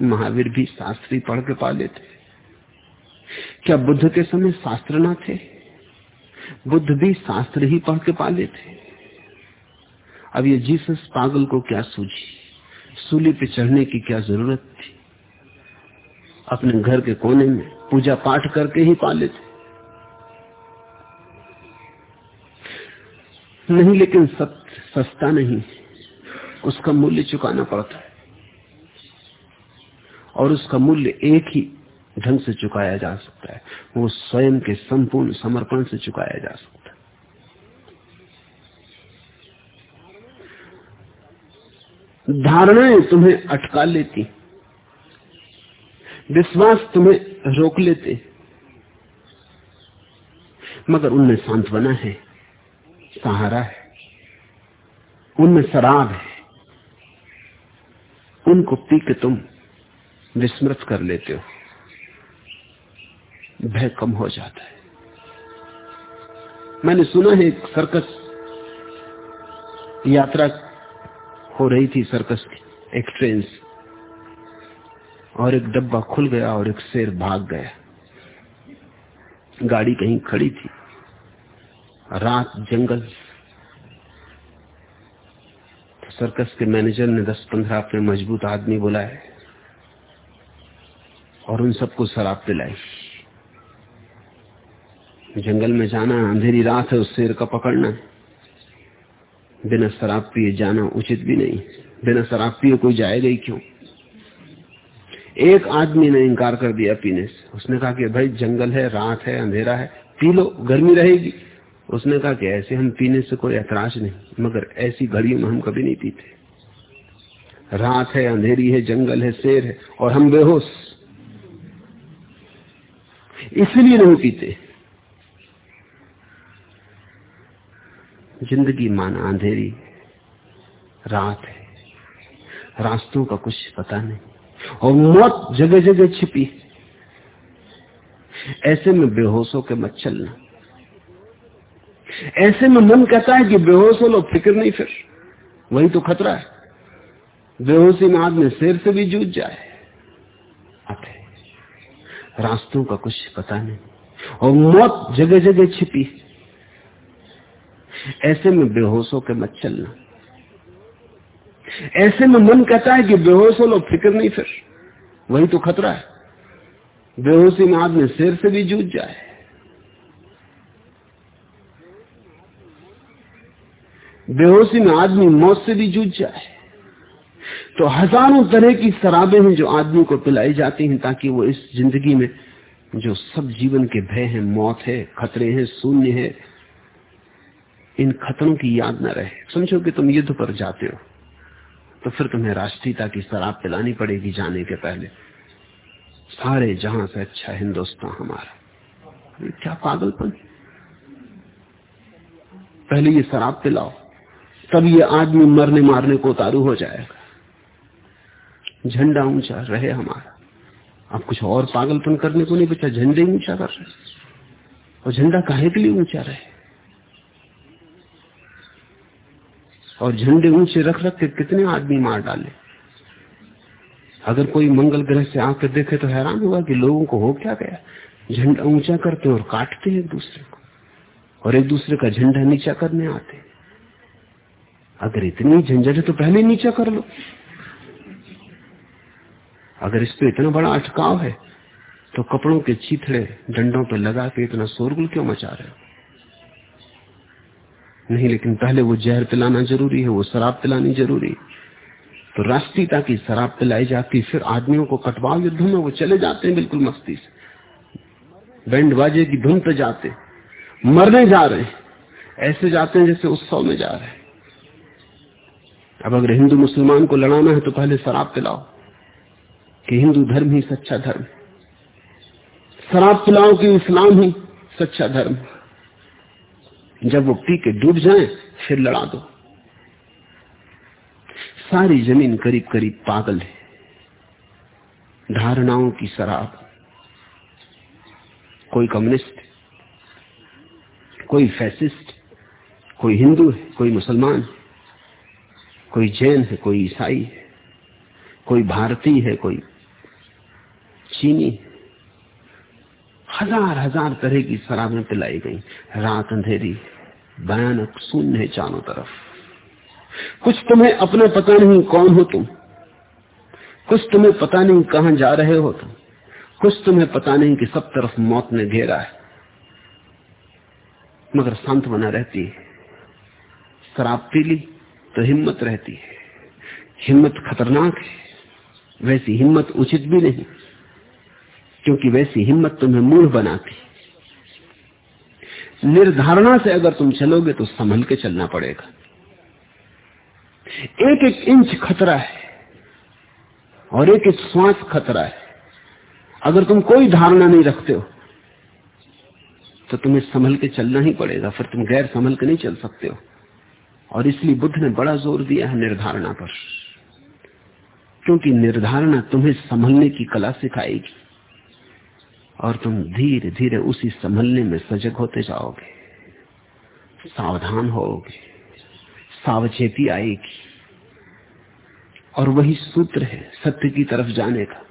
महावीर भी शास्त्र पढ़ के पा लेते क्या बुद्ध के समय शास्त्र न थे? बुद्ध भी शास्त्र ही पढ़ के पा लेते अब ये जीसस पागल को क्या सूझी? सूली पे चढ़ने की क्या ज़रूरत थी? अपने घर के कोने में पूजा पाठ करके ही पा लेते नहीं, लेकिन सत्य सस्ता नहीं। उसका मूल्य चुकाना पड़ता है। और उसका मूल्य एक ही ढंग से चुकाया जा सकता है। वो स्वयं के संपूर्ण समर्पण से चुकाया जा सकता है। धारणाएँ तुम्हें अटका लेती। विश्वास तुम्हें रोक लेते। मगर उनमें सांत्वना है। सहारा है। उनमें शराब है। उनको पी के तुम विस्मृत कर लेते हो। भय कम हो जाता है। मैंने सुना है एक सर्कस यात्रा हो रही थी सर्कस की, एक ट्रेन से। और एक डब्बा खुल गया और एक शेर भाग गया। गाड़ी कहीं खड़ी थी। रात जंगल। तो सर्कस के मैनेजर ने 10-15 अपने मज़बूत आदमी बुलाए और उन सबको शराब पिलाई। जंगल में जाना अंधेरी रात है, उस शेर का पकड़ना बिना शराब पिए जाना उचित भी नहीं। बिना शराब पिए कोई जाएगा ही क्यों? एक आदमी ने इनकार कर दिया पीने से। उसने कहा कि भाई, जंगल है, रात है, अंधेरा है, पी लो, गर्मी रहेगी। उसने कहा कि ऐसे हम पीने से कोई ऐतराज नहीं, मगर ऐसी घड़ियों में हम कभी नहीं पीते। रात है, अंधेरी है, जंगल है, शेर है, और हम बेहोश। इसलिए नहीं पीते। ज़िंदगी माना अंधेरी रात है। रास्तों का कुछ पता नहीं, और मौत जगह जगह छिपी ऐसे में बेहोश के मत चलना। ऐसे में मन कहता है कि बेहोश हो लो, फ़िक्र नहीं फिर। वही तो खतरा है। बेहोशी में आदमी शेर से भी जूझ जाए। रास्तों का कुछ पता नहीं। और मौत जगह जगह छिपी ऐसे में बेहोशों के मत चलना। ऐसे में मन कहता है कि बेहोश हो लो, फ़िक्र नहीं फिर। वही तो खतरा है। बेहोशी में आदमी शेर से भी जूझ जाए। बेहोशी में आदमी मौत से भी जूझ जाए। तो हज़ारों तरह की शराबें हैं जो आदमी को पिलाई जाती हैं ताकि वो इस ज़िंदगी में जो सब जीवन के भय हैं, मौत है, खतरे हैं, शून्य है, इन खतरों की याद न रहे। समझो कि तुम युद्ध पर जाते हो तो फिर तुम्हें राष्ट्रीयता की शराब पिलानी पड़ेगी जाने के पहले। सारे जहाँ से अच्छा हिंदुस्तान हमारा। क्या पागलपन? पहले ये शराब पिलाओ। तब ये आदमी मरने मारने को उतारू हो जाएगा। झंडा ऊँचा रहे हमारा। अब कुछ और पागलपन करने को नहीं बचा झंडे ऊँचा कर रहे और झंडा काहे के लिए ऊँचा रहे? और झंडे ऊँचे रख रख के कितने आदमी मार डाले? अगर कोई मंगल ग्रह से आकर देखे तो हैरान होगा कि लोगों को हो क्या गया? झंडा ऊँचा करते और काटते एक दूसरे को। और एक दूसरे का झंडा नीचा करने आते अगर इतनी झंझट है तो पहले नीचा कर लो। अगर इस पे इतना बड़ा अटकाव है तो कपड़ों के चीथड़े डंडों पर लगा के इतना शोरगुल क्यों मचा रहे हो? नहीं, लेकिन पहले वो जहर पिलाना ज़रूरी है, वो शराब पिलानी ज़रूरी तो राष्ट्रीयता की शराब पिलाई जाती, फिर आदमियों को कटवाओ युद्धों में, वो चले जाते हैं बिल्कुल मस्ती से। बैंड बाजे की धुन पे जाते, मरने जा रहे हैं। ऐसे जाते हैं जैसे उत्सव में जा रहे हैं। अब अगर हिंदू मुसलमान को लड़ाना है तो पहले शराब पिलाओ, कि हिंदू धर्म ही सच्चा धर्म शराब पिलाओ कि इस्लाम ही सच्चा धर्म जब वो पी के डूब जाए, फिर लड़ा दो। सारी ज़मीन करीब करीब पागल है। धारणाओं की शराब। कोई कम्युनिस्ट, कोई फैसिस्ट, कोई हिंदू है, कोई मुसलमान है। कोई जैन है, कोई ईसाई है, कोई भारतीय है, कोई चीनी हज़ार हज़ार तरह की शराबें पिलाई गई। रात अंधेरी, भयानक शून्य है चारों तरफ़। कुछ तुम्हें अपना पता नहीं कौन हो तुम। कुछ तुम्हें पता नहीं कहाँ जा रहे हो तुम। कुछ तुम्हें पता नहीं कि सब तरफ़ मौत ने घेरा है। मगर शांत बना रहती है। शराब पी ली तो हिम्मत रहती है। हिम्मत खतरनाक है। वैसी हिम्मत उचित भी नहीं, क्योंकि वैसी हिम्मत तुम्हें मूढ़ बनाती निर्धारणा से अगर तुम चलोगे तो संभल के चलना पड़ेगा। एक एक इंच खतरा है और एक एक श्वास खतरा है। अगर तुम कोई धारणा नहीं रखते हो तो तुम्हें संभल के चलना ही पड़ेगा, फिर तुम गैर संभल के नहीं चल सकते हो। और इसलिए बुद्ध ने बड़ा ज़ोर दिया है निर्धारणा पर। क्योंकि निर्धारणा तुम्हें संभलने की कला सिखाएगी और तुम धीरे धीरे उसी संभलने में सजग होते जाओगे। सावधान होगे, सावचेती आएगी। और वही सूत्र है सत्य की तरफ़ जाने का।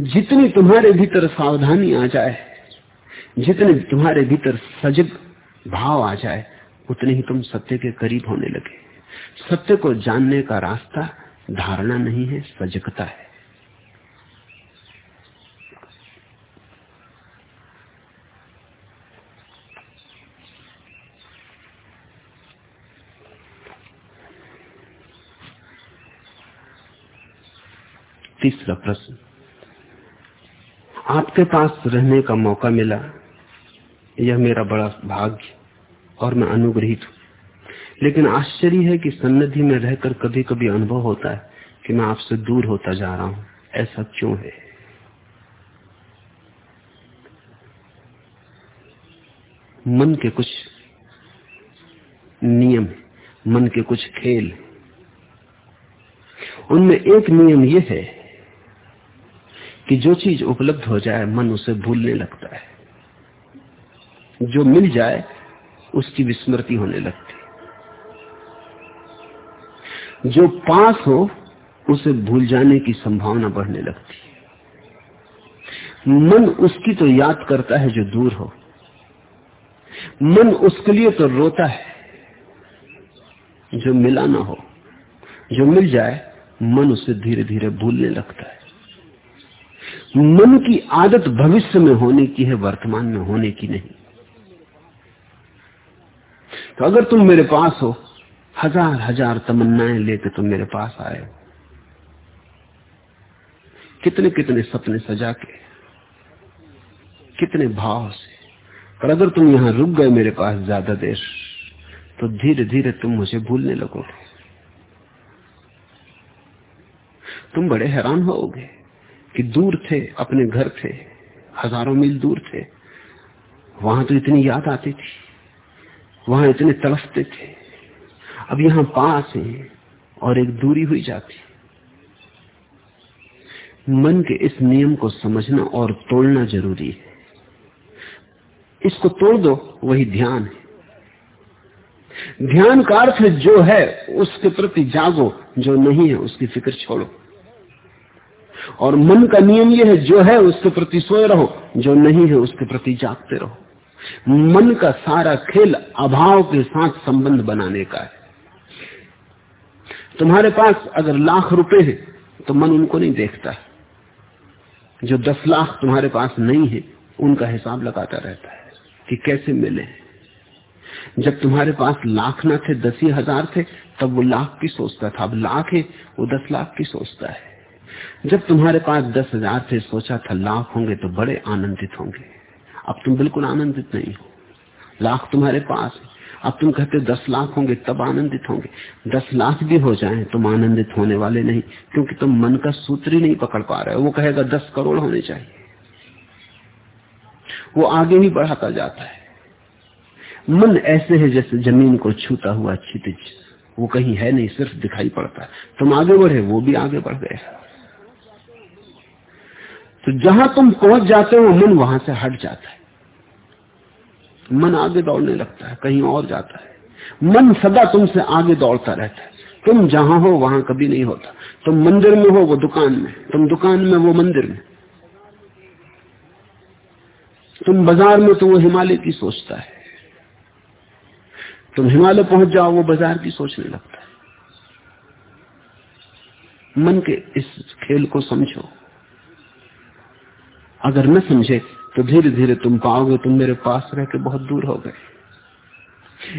जितनी तुम्हारे भीतर सावधानी आ जाए, जितने तुम्हारे भीतर सजग भाव आ जाए उतने ही तुम सत्य के करीब होने लगे। सत्य को जानने का रास्ता, धारणा नहीं है, सजगता है। तीसरा प्रश्न। आपके पास रहने का मौका मिला। यह मेरा बड़ा भाग्य। और मैं अनुग्रहित हूँ। लेकिन आश्चर्य है कि सन्निधि में रहकर कभी कभी अनुभव होता है कि मैं आपसे दूर होता जा रहा हूँ। ऐसा क्यों है? मन के कुछ नियम, मन के कुछ खेल। उनमें एक नियम यह है कि जो चीज़ उपलब्ध हो जाए, मन उसे भूलने लगता है। जो मिल जाए उसकी विस्मृति होने लगती। जो पास हो, उसे भूल जाने की संभावना बढ़ने लगती। मन उसकी तो याद करता है जो दूर हो। मन उसके लिए तो रोता है। जो मिला ना हो, जो मिल जाए, मन उसे धीरे धीरे भूलने लगता है। मन की आदत भविष्य में होने की है, वर्तमान में होने की नहीं। तो अगर तुम मेरे पास हो, हज़ार हज़ार तमन्नाएँ लेके तुम मेरे पास आए कितने कितने सपने सजा के, कितने भाव से। पर अगर तुम यहाँ रुक गए मेरे पास ज़्यादा देर तो धीरे धीरे तुम मुझे भूलने लगोगे। तुम बड़े हैरान होोगे कि दूर थे, अपने घर थे, हज़ारों मील दूर थे। वहाँ तो इतनी याद आती थी। वहाँ इतने तड़फते थे। अब यहाँ पास है और एक दूरी हुई जाती। मन के इस नियम को समझना और तोड़ना ज़रूरी है। इसको तोड़ दो, वही ध्यान है। ध्यान का अर्थ जो है, उसके प्रति जागो, जो नहीं है, उसकी फ़िक्र छोड़ो। और मन का नियम यह है, जो है, उसके प्रति सोए रहो, जो नहीं है, उसके प्रति जागते रहो। मन का सारा खेल अभाव के साथ संबंध बनाने का है। तुम्हारे पास अगर लाख रुपए हैं तो मन उनको नहीं देखता। जो दस लाख तुम्हारे पास नहीं है, उनका हिसाब लगाता रहता है कि कैसे मिले। जब तुम्हारे पास लाख ना थे, दस ही हज़ार थे, तब वो लाख की सोचता था। अब लाख है, वो दस लाख की सोचता है। जब तुम्हारे पास दस हज़ार थे, सोचा था लाख होंगे तो बड़े आनंदित होंगे। अब तुम बिल्कुल आनंदित नहीं हो। लाख तुम्हारे पास है। अब तुम कहते दस लाख होंगे, तब आनंदित होंगे। दस लाख भी हो जाए, तुम आनंदित होने वाले नहीं, क्योंकि तुम मन का सूत्र ही नहीं पकड़ पा रहे हो। वो कहेगा दस करोड़ होने चाहिए। वो आगे ही बढ़ाता जाता है। मन ऐसे है जैसे ज़मीन को छूता हुआ क्षितिज। वो कहीं है नहीं, सिर्फ़ दिखाई पड़ता है। तुम आगे बढ़े, वो भी आगे बढ़ गए तो जहाँ तुम पहुँच जाते हो मन वहाँ से हट जाता है। मन आगे दौड़ने लगता है, कहीं और जाता है। मन सदा तुमसे आगे दौड़ता रहता है। तुम जहाँ हो, वहाँ कभी नहीं होता। तुम मंदिर में हो, वो दुकान में। तुम दुकान में, वो मंदिर में। तुम बाज़ार में तो वो हिमालय की सोचता है। तुम हिमालय पहुँच जाओ, वो बाज़ार की सोचने लगता है। मन के इस खेल को समझो। अगर न समझे तो धीरे धीरे तुम पाओगे, तुम मेरे पास रह के बहुत दूर हो गए।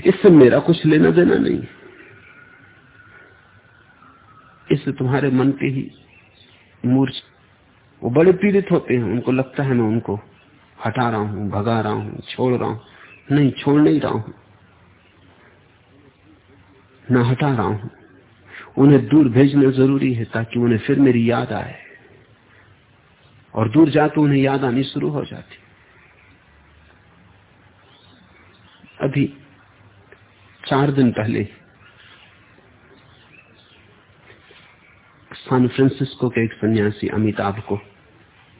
इससे मेरा कुछ लेना देना नहीं। इससे तुम्हारे मन के ही मूर्छ, वो बड़े पीड़ित होते हैं, उनको लगता है मैं उनको हटा रहा हूँ, भगा रहा हूँ, छोड़ रहा हूँ। नहीं, छोड़ नहीं रहा हूँ। न हटा रहा हूँ। उन्हें दूर भेजना ज़रूरी है ताकि उन्हें फिर मेरी याद आए। और दूर जाके उन्हें याद आनी शुरू हो जाती। अभी चार दिन पहले सैन फ्रांसिस्को के एक सन्यासी अमिताभ को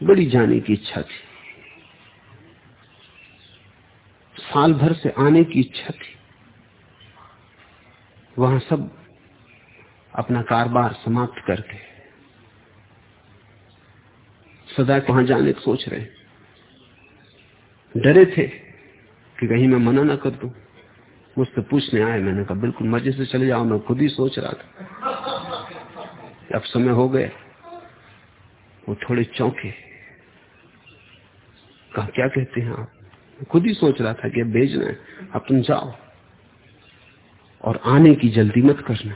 बड़ी जाने की इच्छा थी। साल भर से आने की इच्छा थी। वहाँ सब अपना कारोबार समाप्त करके सदा वहाँ जाने को सोच रहे डरे थे कि कहीं मैं मना ना कर दू। मुझसे पूछने आए, मैंने कहा, बिल्कुल मज़े से चले जाओ, मैं खुद ही सोच रहा था। अब समय हो गए वो थोड़े चौंके। कहा, क्या कहते हैं आप? खुद ही सोच रहा था कि भेजना है। अब तुम जाओ और आने की जल्दी मत करना।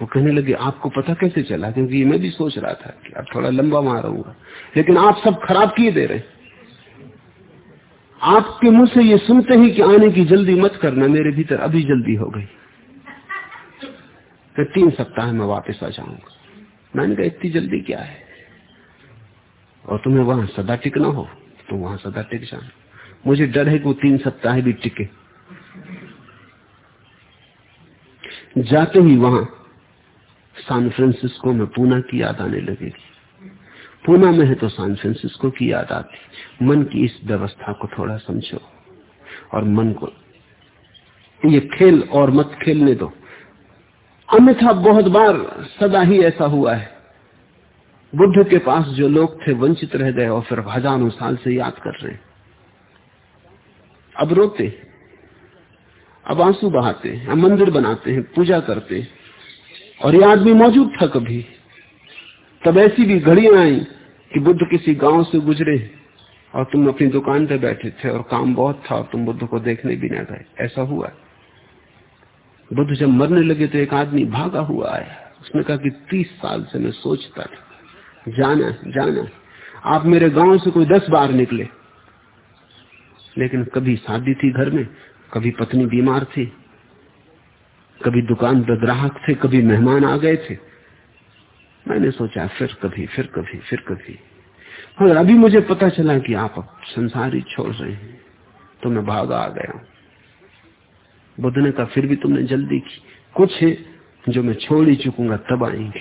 वो कहने लगे, आपको पता कैसे चला? क्योंकि मैं भी सोच रहा था कि अब थोड़ा लंबा मारूँगा। लेकिन आप सब खराब किए दे रहे आपके मुँह से ये सुनते ही कि आने की जल्दी मत करना, मेरे भीतर अभी जल्दी हो गई। फिर तीन सप्ताह में वापस आ जाऊँगा। मैंने कहा, इतनी जल्दी क्या है? और तुम्हें वहाँ सदा टिकना हो तो वहाँ सदा टिक जाना। मुझे डर है कि वो तीन सप्ताह भी टिके। जाते ही वहाँ सैन फ्रांसिस्को में पूना की याद आने लगेगी। पूना में है तो सैन फ्रांसिस्को की याद आती। मन की इस व्यवस्था को थोड़ा समझो और मन को ये खेल और मत खेलने दो। अन्यथा बहुत बार सदा ही ऐसा हुआ है। बुद्ध के पास जो लोग थे वंचित रह गए और फिर हज़ारों साल से याद कर रहे अब रोते अब आँसू बहाते हैं मंदिर बनाते हैं, पूजा करते हैं। और ये आदमी मौजूद था कभी। तब ऐसी भी घड़ियाँ आई कि बुद्ध किसी गाँव से गुजरे और तुम अपनी दुकान पे बैठे थे और काम बहुत था और तुम बुद्ध को देखने भी ना गए। ऐसा हुआ। बुद्ध जब मरने लगे तो एक आदमी भागा हुआ आया। उसने कहा कि तीस साल से मैं सोचता था। जाना जाना आप मेरे गाँव से कोई दस बार निकले। लेकिन कभी शादी थी घर में, कभी पत्नी बीमार थी। कभी दुकान पर ग्राहक थे, कभी मेहमान आ गए थे। मैंने सोचा, फिर कभी फिर कभी फिर कभी। मगर अभी मुझे पता चला कि आप अब संसार ही छोड़ रहे हैं तो मैं भागा आ गया बुद्ध ने कहा फिर भी तुमने जल्दी की। कुछ है जो मैं छोड़ ही चुकूँगा, तब आएँगे।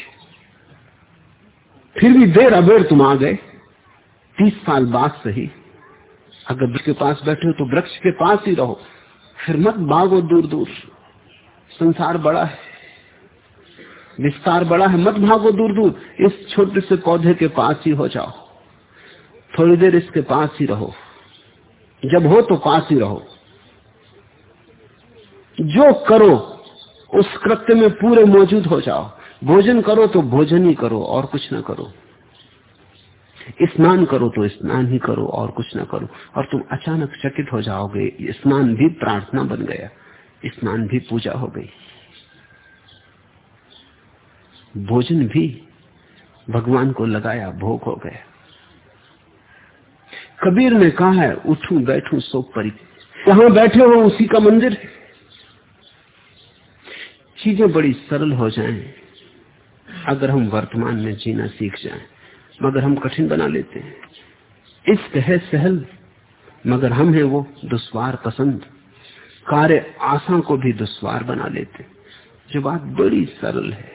फिर भी देर अबेर तुम आ गए। तीस साल बाद सही। अगर वृक्ष के पास बैठे हो तो वृक्ष के पास ही रहो। फिर मत भागो दूर दूर संसार बड़ा है। विस्तार बड़ा है। मत भागो दूर दूर। इस छोटे से पौधे के पास ही हो जाओ। थोड़ी देर इसके पास ही रहो। जब हो तो पास ही रहो। जो करो, उस कृत्य में पूरे मौजूद हो जाओ। भोजन करो तो भोजन ही करो, और कुछ ना करो। स्नान करो तो स्नान ही करो, और कुछ ना करो। और तुम अचानक चकित हो जाओगे। स्नान भी प्रार्थना बन गया। स्नान भी पूजा हो गई। भोजन भी भगवान को लगाया, भोग हो गया। कबीर ने कहा है, उठू, बैठू, सो परी। कहा बैठे हो, उसी का मंदिर है। चीज़ें बड़ी सरल हो जाएँ, अगर हम वर्तमान में जीना सीख जाएँ, मगर हम कठिन बना लेते हैं। इश्क है सहल, मगर हम है वो दुश्वार पसंद। कार्य आशा को भी दुश्वार बना लेते। जो बात बड़ी सरल है,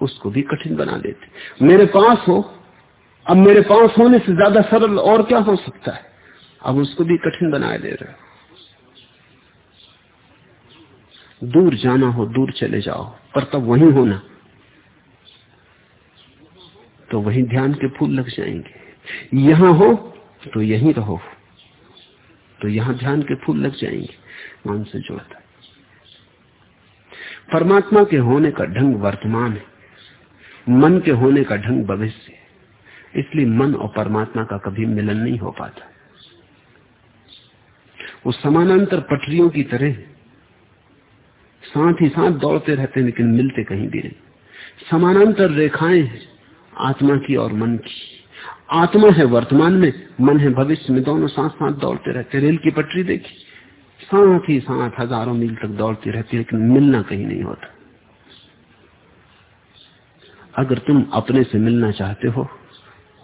उसको भी कठिन बना देते मेरे पास हो, अब मेरे पास होने से ज़्यादा सरल और क्या हो सकता है? अब उसको भी कठिन बनाए दे रहे हो। दूर जाना हो, दूर चले जाओ, पर तब वहीं होना। तो वहीं ध्यान के फूल लग जाएँगे। यहाँ हो तो यहीं रहो। तो यहाँ ध्यान के फूल लग जाएँगे। मन से जोड़ता परमात्मा के होने का ढंग वर्तमान है। मन के होने का ढंग भविष्य है। इसलिए मन और परमात्मा का कभी मिलन नहीं हो पाता। वो समानांतर पटरियों की तरह साथ ही साथ दौड़ते रहते लेकिन मिलते कहीं भी नहीं। समानांतर रेखाएँ हैं, आत्मा की और मन की। आत्मा है वर्तमान में, मन है भविष्य में। दोनों साथ साथ दौड़ते रहते रेल की पटरी देखी साथ ही साथ हज़ारों मील तक दौड़ती रहती है, लेकिन मिलना कहीं नहीं होता। अगर तुम अपने से मिलना चाहते हो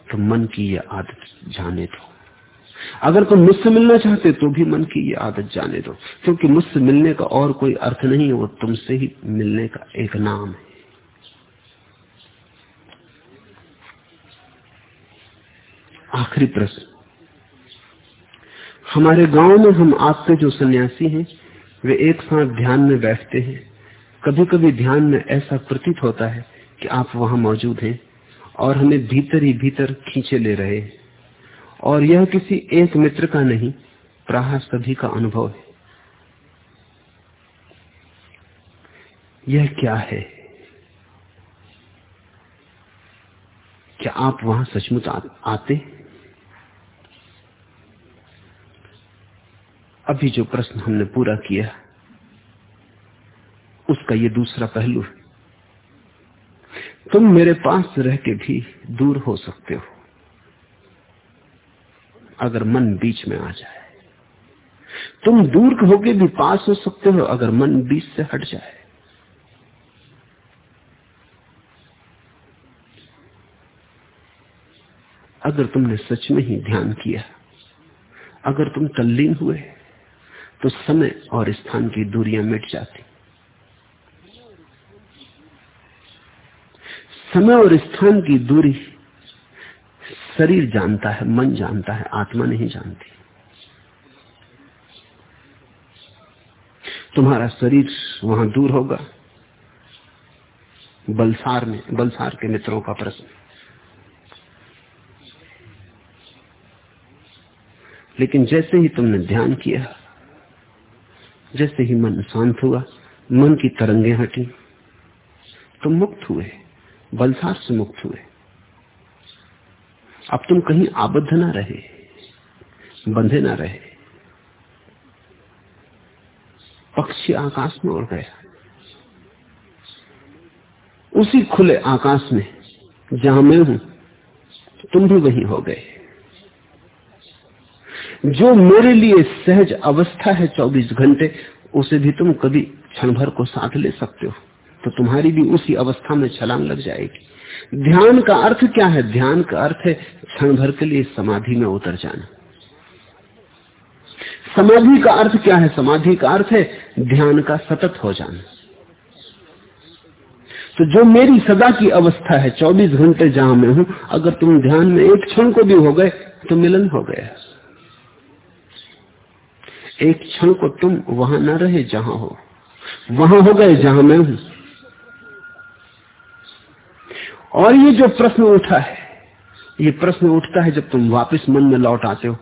तो मन की ये आदत जाने दो। अगर तुम मुझसे मिलना चाहते तो भी मन की ये आदत जाने दो। क्योंकि मुझसे मिलने का और कोई अर्थ नहीं है, वो तुमसे ही मिलने का एक नाम है। आखिरी प्रश्न। हमारे गाँव में हम आपके जो सन्यासी हैं, वे एक साथ ध्यान में बैठते हैं। कभी कभी ध्यान में ऐसा प्रतीत होता है कि आप वहाँ मौजूद हैं और हमें भीतर ही भीतर खींचे ले रहे हैं। और यह किसी एक मित्र का नहीं, प्राह सभी का अनुभव है। यह क्या है? क्या आप वहाँ सचमुच आते आते अभी जो प्रश्न हमने पूरा किया, उसका ये दूसरा पहलू है। तुम मेरे पास रह के भी दूर हो सकते हो, अगर मन बीच में आ जाए। तुम दूर होके भी पास हो सकते हो, अगर मन बीच से हट जाए। अगर तुमने सच में ही ध्यान किया, अगर तुम तल्लीन हुए तो समय और स्थान की दूरियाँ मिट जाती। समय और स्थान की दूरी शरीर जानता है, मन जानता है, आत्मा नहीं जानती। तुम्हारा शरीर वहाँ दूर होगा। बलसार में, बलसार के मित्रों का प्रश्न। लेकिन जैसे ही तुमने ध्यान किया जैसे ही मन शांत हुआ, मन की तरंगे हटी। तुम मुक्त हुए बलसार से मुक्त हुए। अब तुम कहीं आबद्ध ना रहे, बंधे ना रहे। पक्षी आकाश में उड़ गया। उसी खुले आकाश में, जहाँ मैं हूँ, तुम भी वहीं हो गए। जो मेरे लिए सहज अवस्था है 24 घंटे, उसे भी तुम कभी क्षण भर को साथ ले सकते हो। तो तुम्हारी भी उसी अवस्था में छलांग लग जाएगी। ध्यान का अर्थ क्या है? ध्यान का अर्थ है क्षण भर के लिए समाधि में उतर जाना। समाधि का अर्थ क्या है? समाधि का अर्थ है ध्यान का सतत हो जाना। तो जो मेरी सदा की अवस्था है 24 घंटे जहाँ मैं हूँ, अगर तुम ध्यान में एक क्षण को भी हो गए तो मिलन हो गया। एक क्षण को तुम वहाँ न रहे जहाँ हो। वहाँ हो गए जहाँ मैं हूँ। और ये जो प्रश्न उठा है, ये प्रश्न उठता है जब तुम वापस मन में लौट आते हो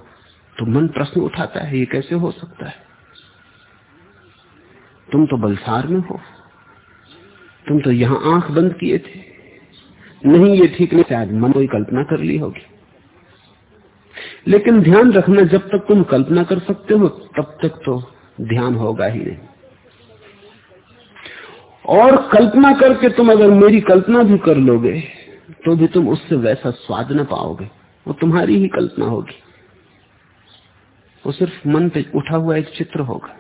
तो मन प्रश्न उठाता है, ये कैसे हो सकता है? तुम तो बलसार में हो। तुम तो यहाँ आँख बंद किए थे। नहीं, ये ठीक नहीं, शायद मन कोई कल्पना कर ली होगी। लेकिन ध्यान रखना, जब तक तुम कल्पना कर सकते हो, तब तक तो ध्यान होगा ही नहीं। और कल्पना करके तुम अगर मेरी कल्पना भी कर लोगे तो भी तुम उससे वैसा स्वाद न पाओगे। वो तुम्हारी ही कल्पना होगी। वो सिर्फ़ मन पे उठा हुआ एक चित्र होगा।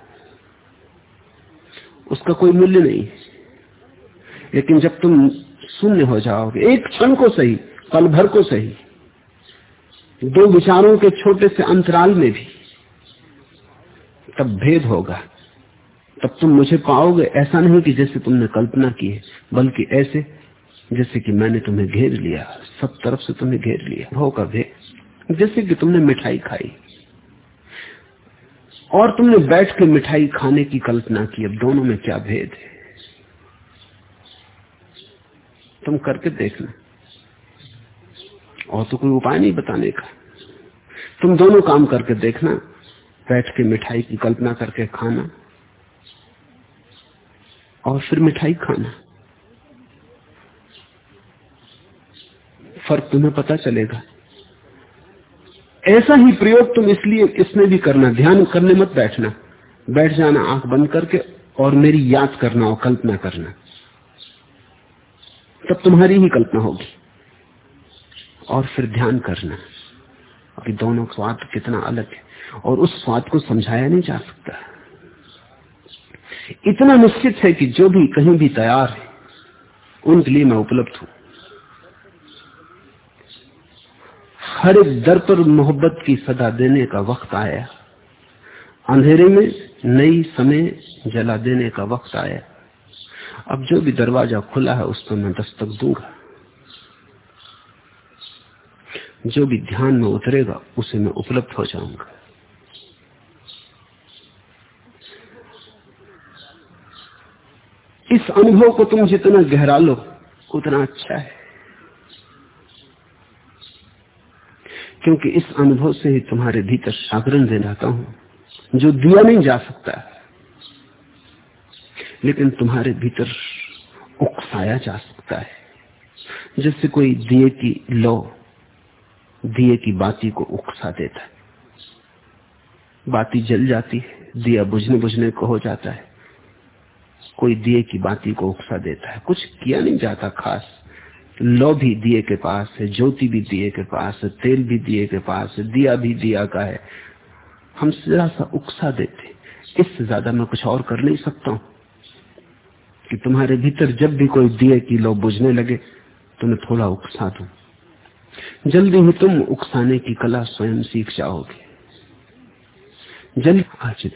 उसका कोई मूल्य नहीं। लेकिन जब तुम शून्य हो जाओगे, एक क्षण को सही, पल भर को सही दो विचारों के छोटे से अंतराल में भी तब भेद होगा। तब तुम मुझे पाओगे। ऐसा नहीं कि जैसे तुमने कल्पना की है, बल्कि ऐसे जैसे कि मैंने तुम्हें घेर लिया। सब तरफ़ से तुम्हें घेर लिया। होगा भेद। जैसे कि तुमने मिठाई खाई। और तुमने बैठ के मिठाई खाने की कल्पना की। अब दोनों में क्या भेद है? तुम करके देखना। और तो कोई उपाय नहीं बताने का। तुम दोनों काम करके देखना, बैठ के मिठाई की कल्पना करके खाना, और फिर मिठाई खाना। फ़र्क तुम्हें पता चलेगा। ऐसा ही प्रयोग तुम इसलिए इसमें भी करना, ध्यान करने मत बैठना। बैठ जाना, आँख बंद करके और मेरी याद करना और कल्पना करना। तब तुम्हारी ही कल्पना होगी। और फिर ध्यान करना। अभी दोनों स्वाद कितना अलग है। और उस स्वाद को समझाया नहीं जा सकता। इतना निश्चित है कि जो भी कहीं भी तैयार है, उनके लिए मैं उपलब्ध हूँ। हर एक दर पर मोहब्बत की सदा देने का वक्त आया। अंधेरे में नई समय जला देने का वक्त आया। अब जो भी दरवाज़ा खुला है, उस पर मैं दस्तक दूँगा। जो भी ध्यान में उतरेगा, उसे मैं उपलब्ध हो जाऊँगा। इस अनुभव को तुम जितना गहरा लो, उतना अच्छा है। क्योंकि इस अनुभव से ही तुम्हारे भीतर जागरण दे जाता हूँ। जो दिया नहीं जा सकता, लेकिन तुम्हारे भीतर उकसाया जा सकता है। जैसे कोई दिए की लो। दिए की बाती को उकसा देता है। बाती जल जाती है, दिया बुझने बुझने को हो जाता है। कोई दिए की बाती को उकसा देता है। कुछ किया नहीं जाता खास। लो भी दिए के पास है, ज्योति भी दिए के पास है, तेल भी दिए के पास है, दिया भी दिया का है। हम जरा सा उकसा देते इससे ज़्यादा मैं कुछ और कर नहीं सकता हूँ। कि तुम्हारे भीतर जब भी कोई दिए की लो बुझने लगे तो मैं थोड़ा उकसा दू। जल्दी ही तुम उकसाने की कला स्वयं सीख जाओगे। जल्द आज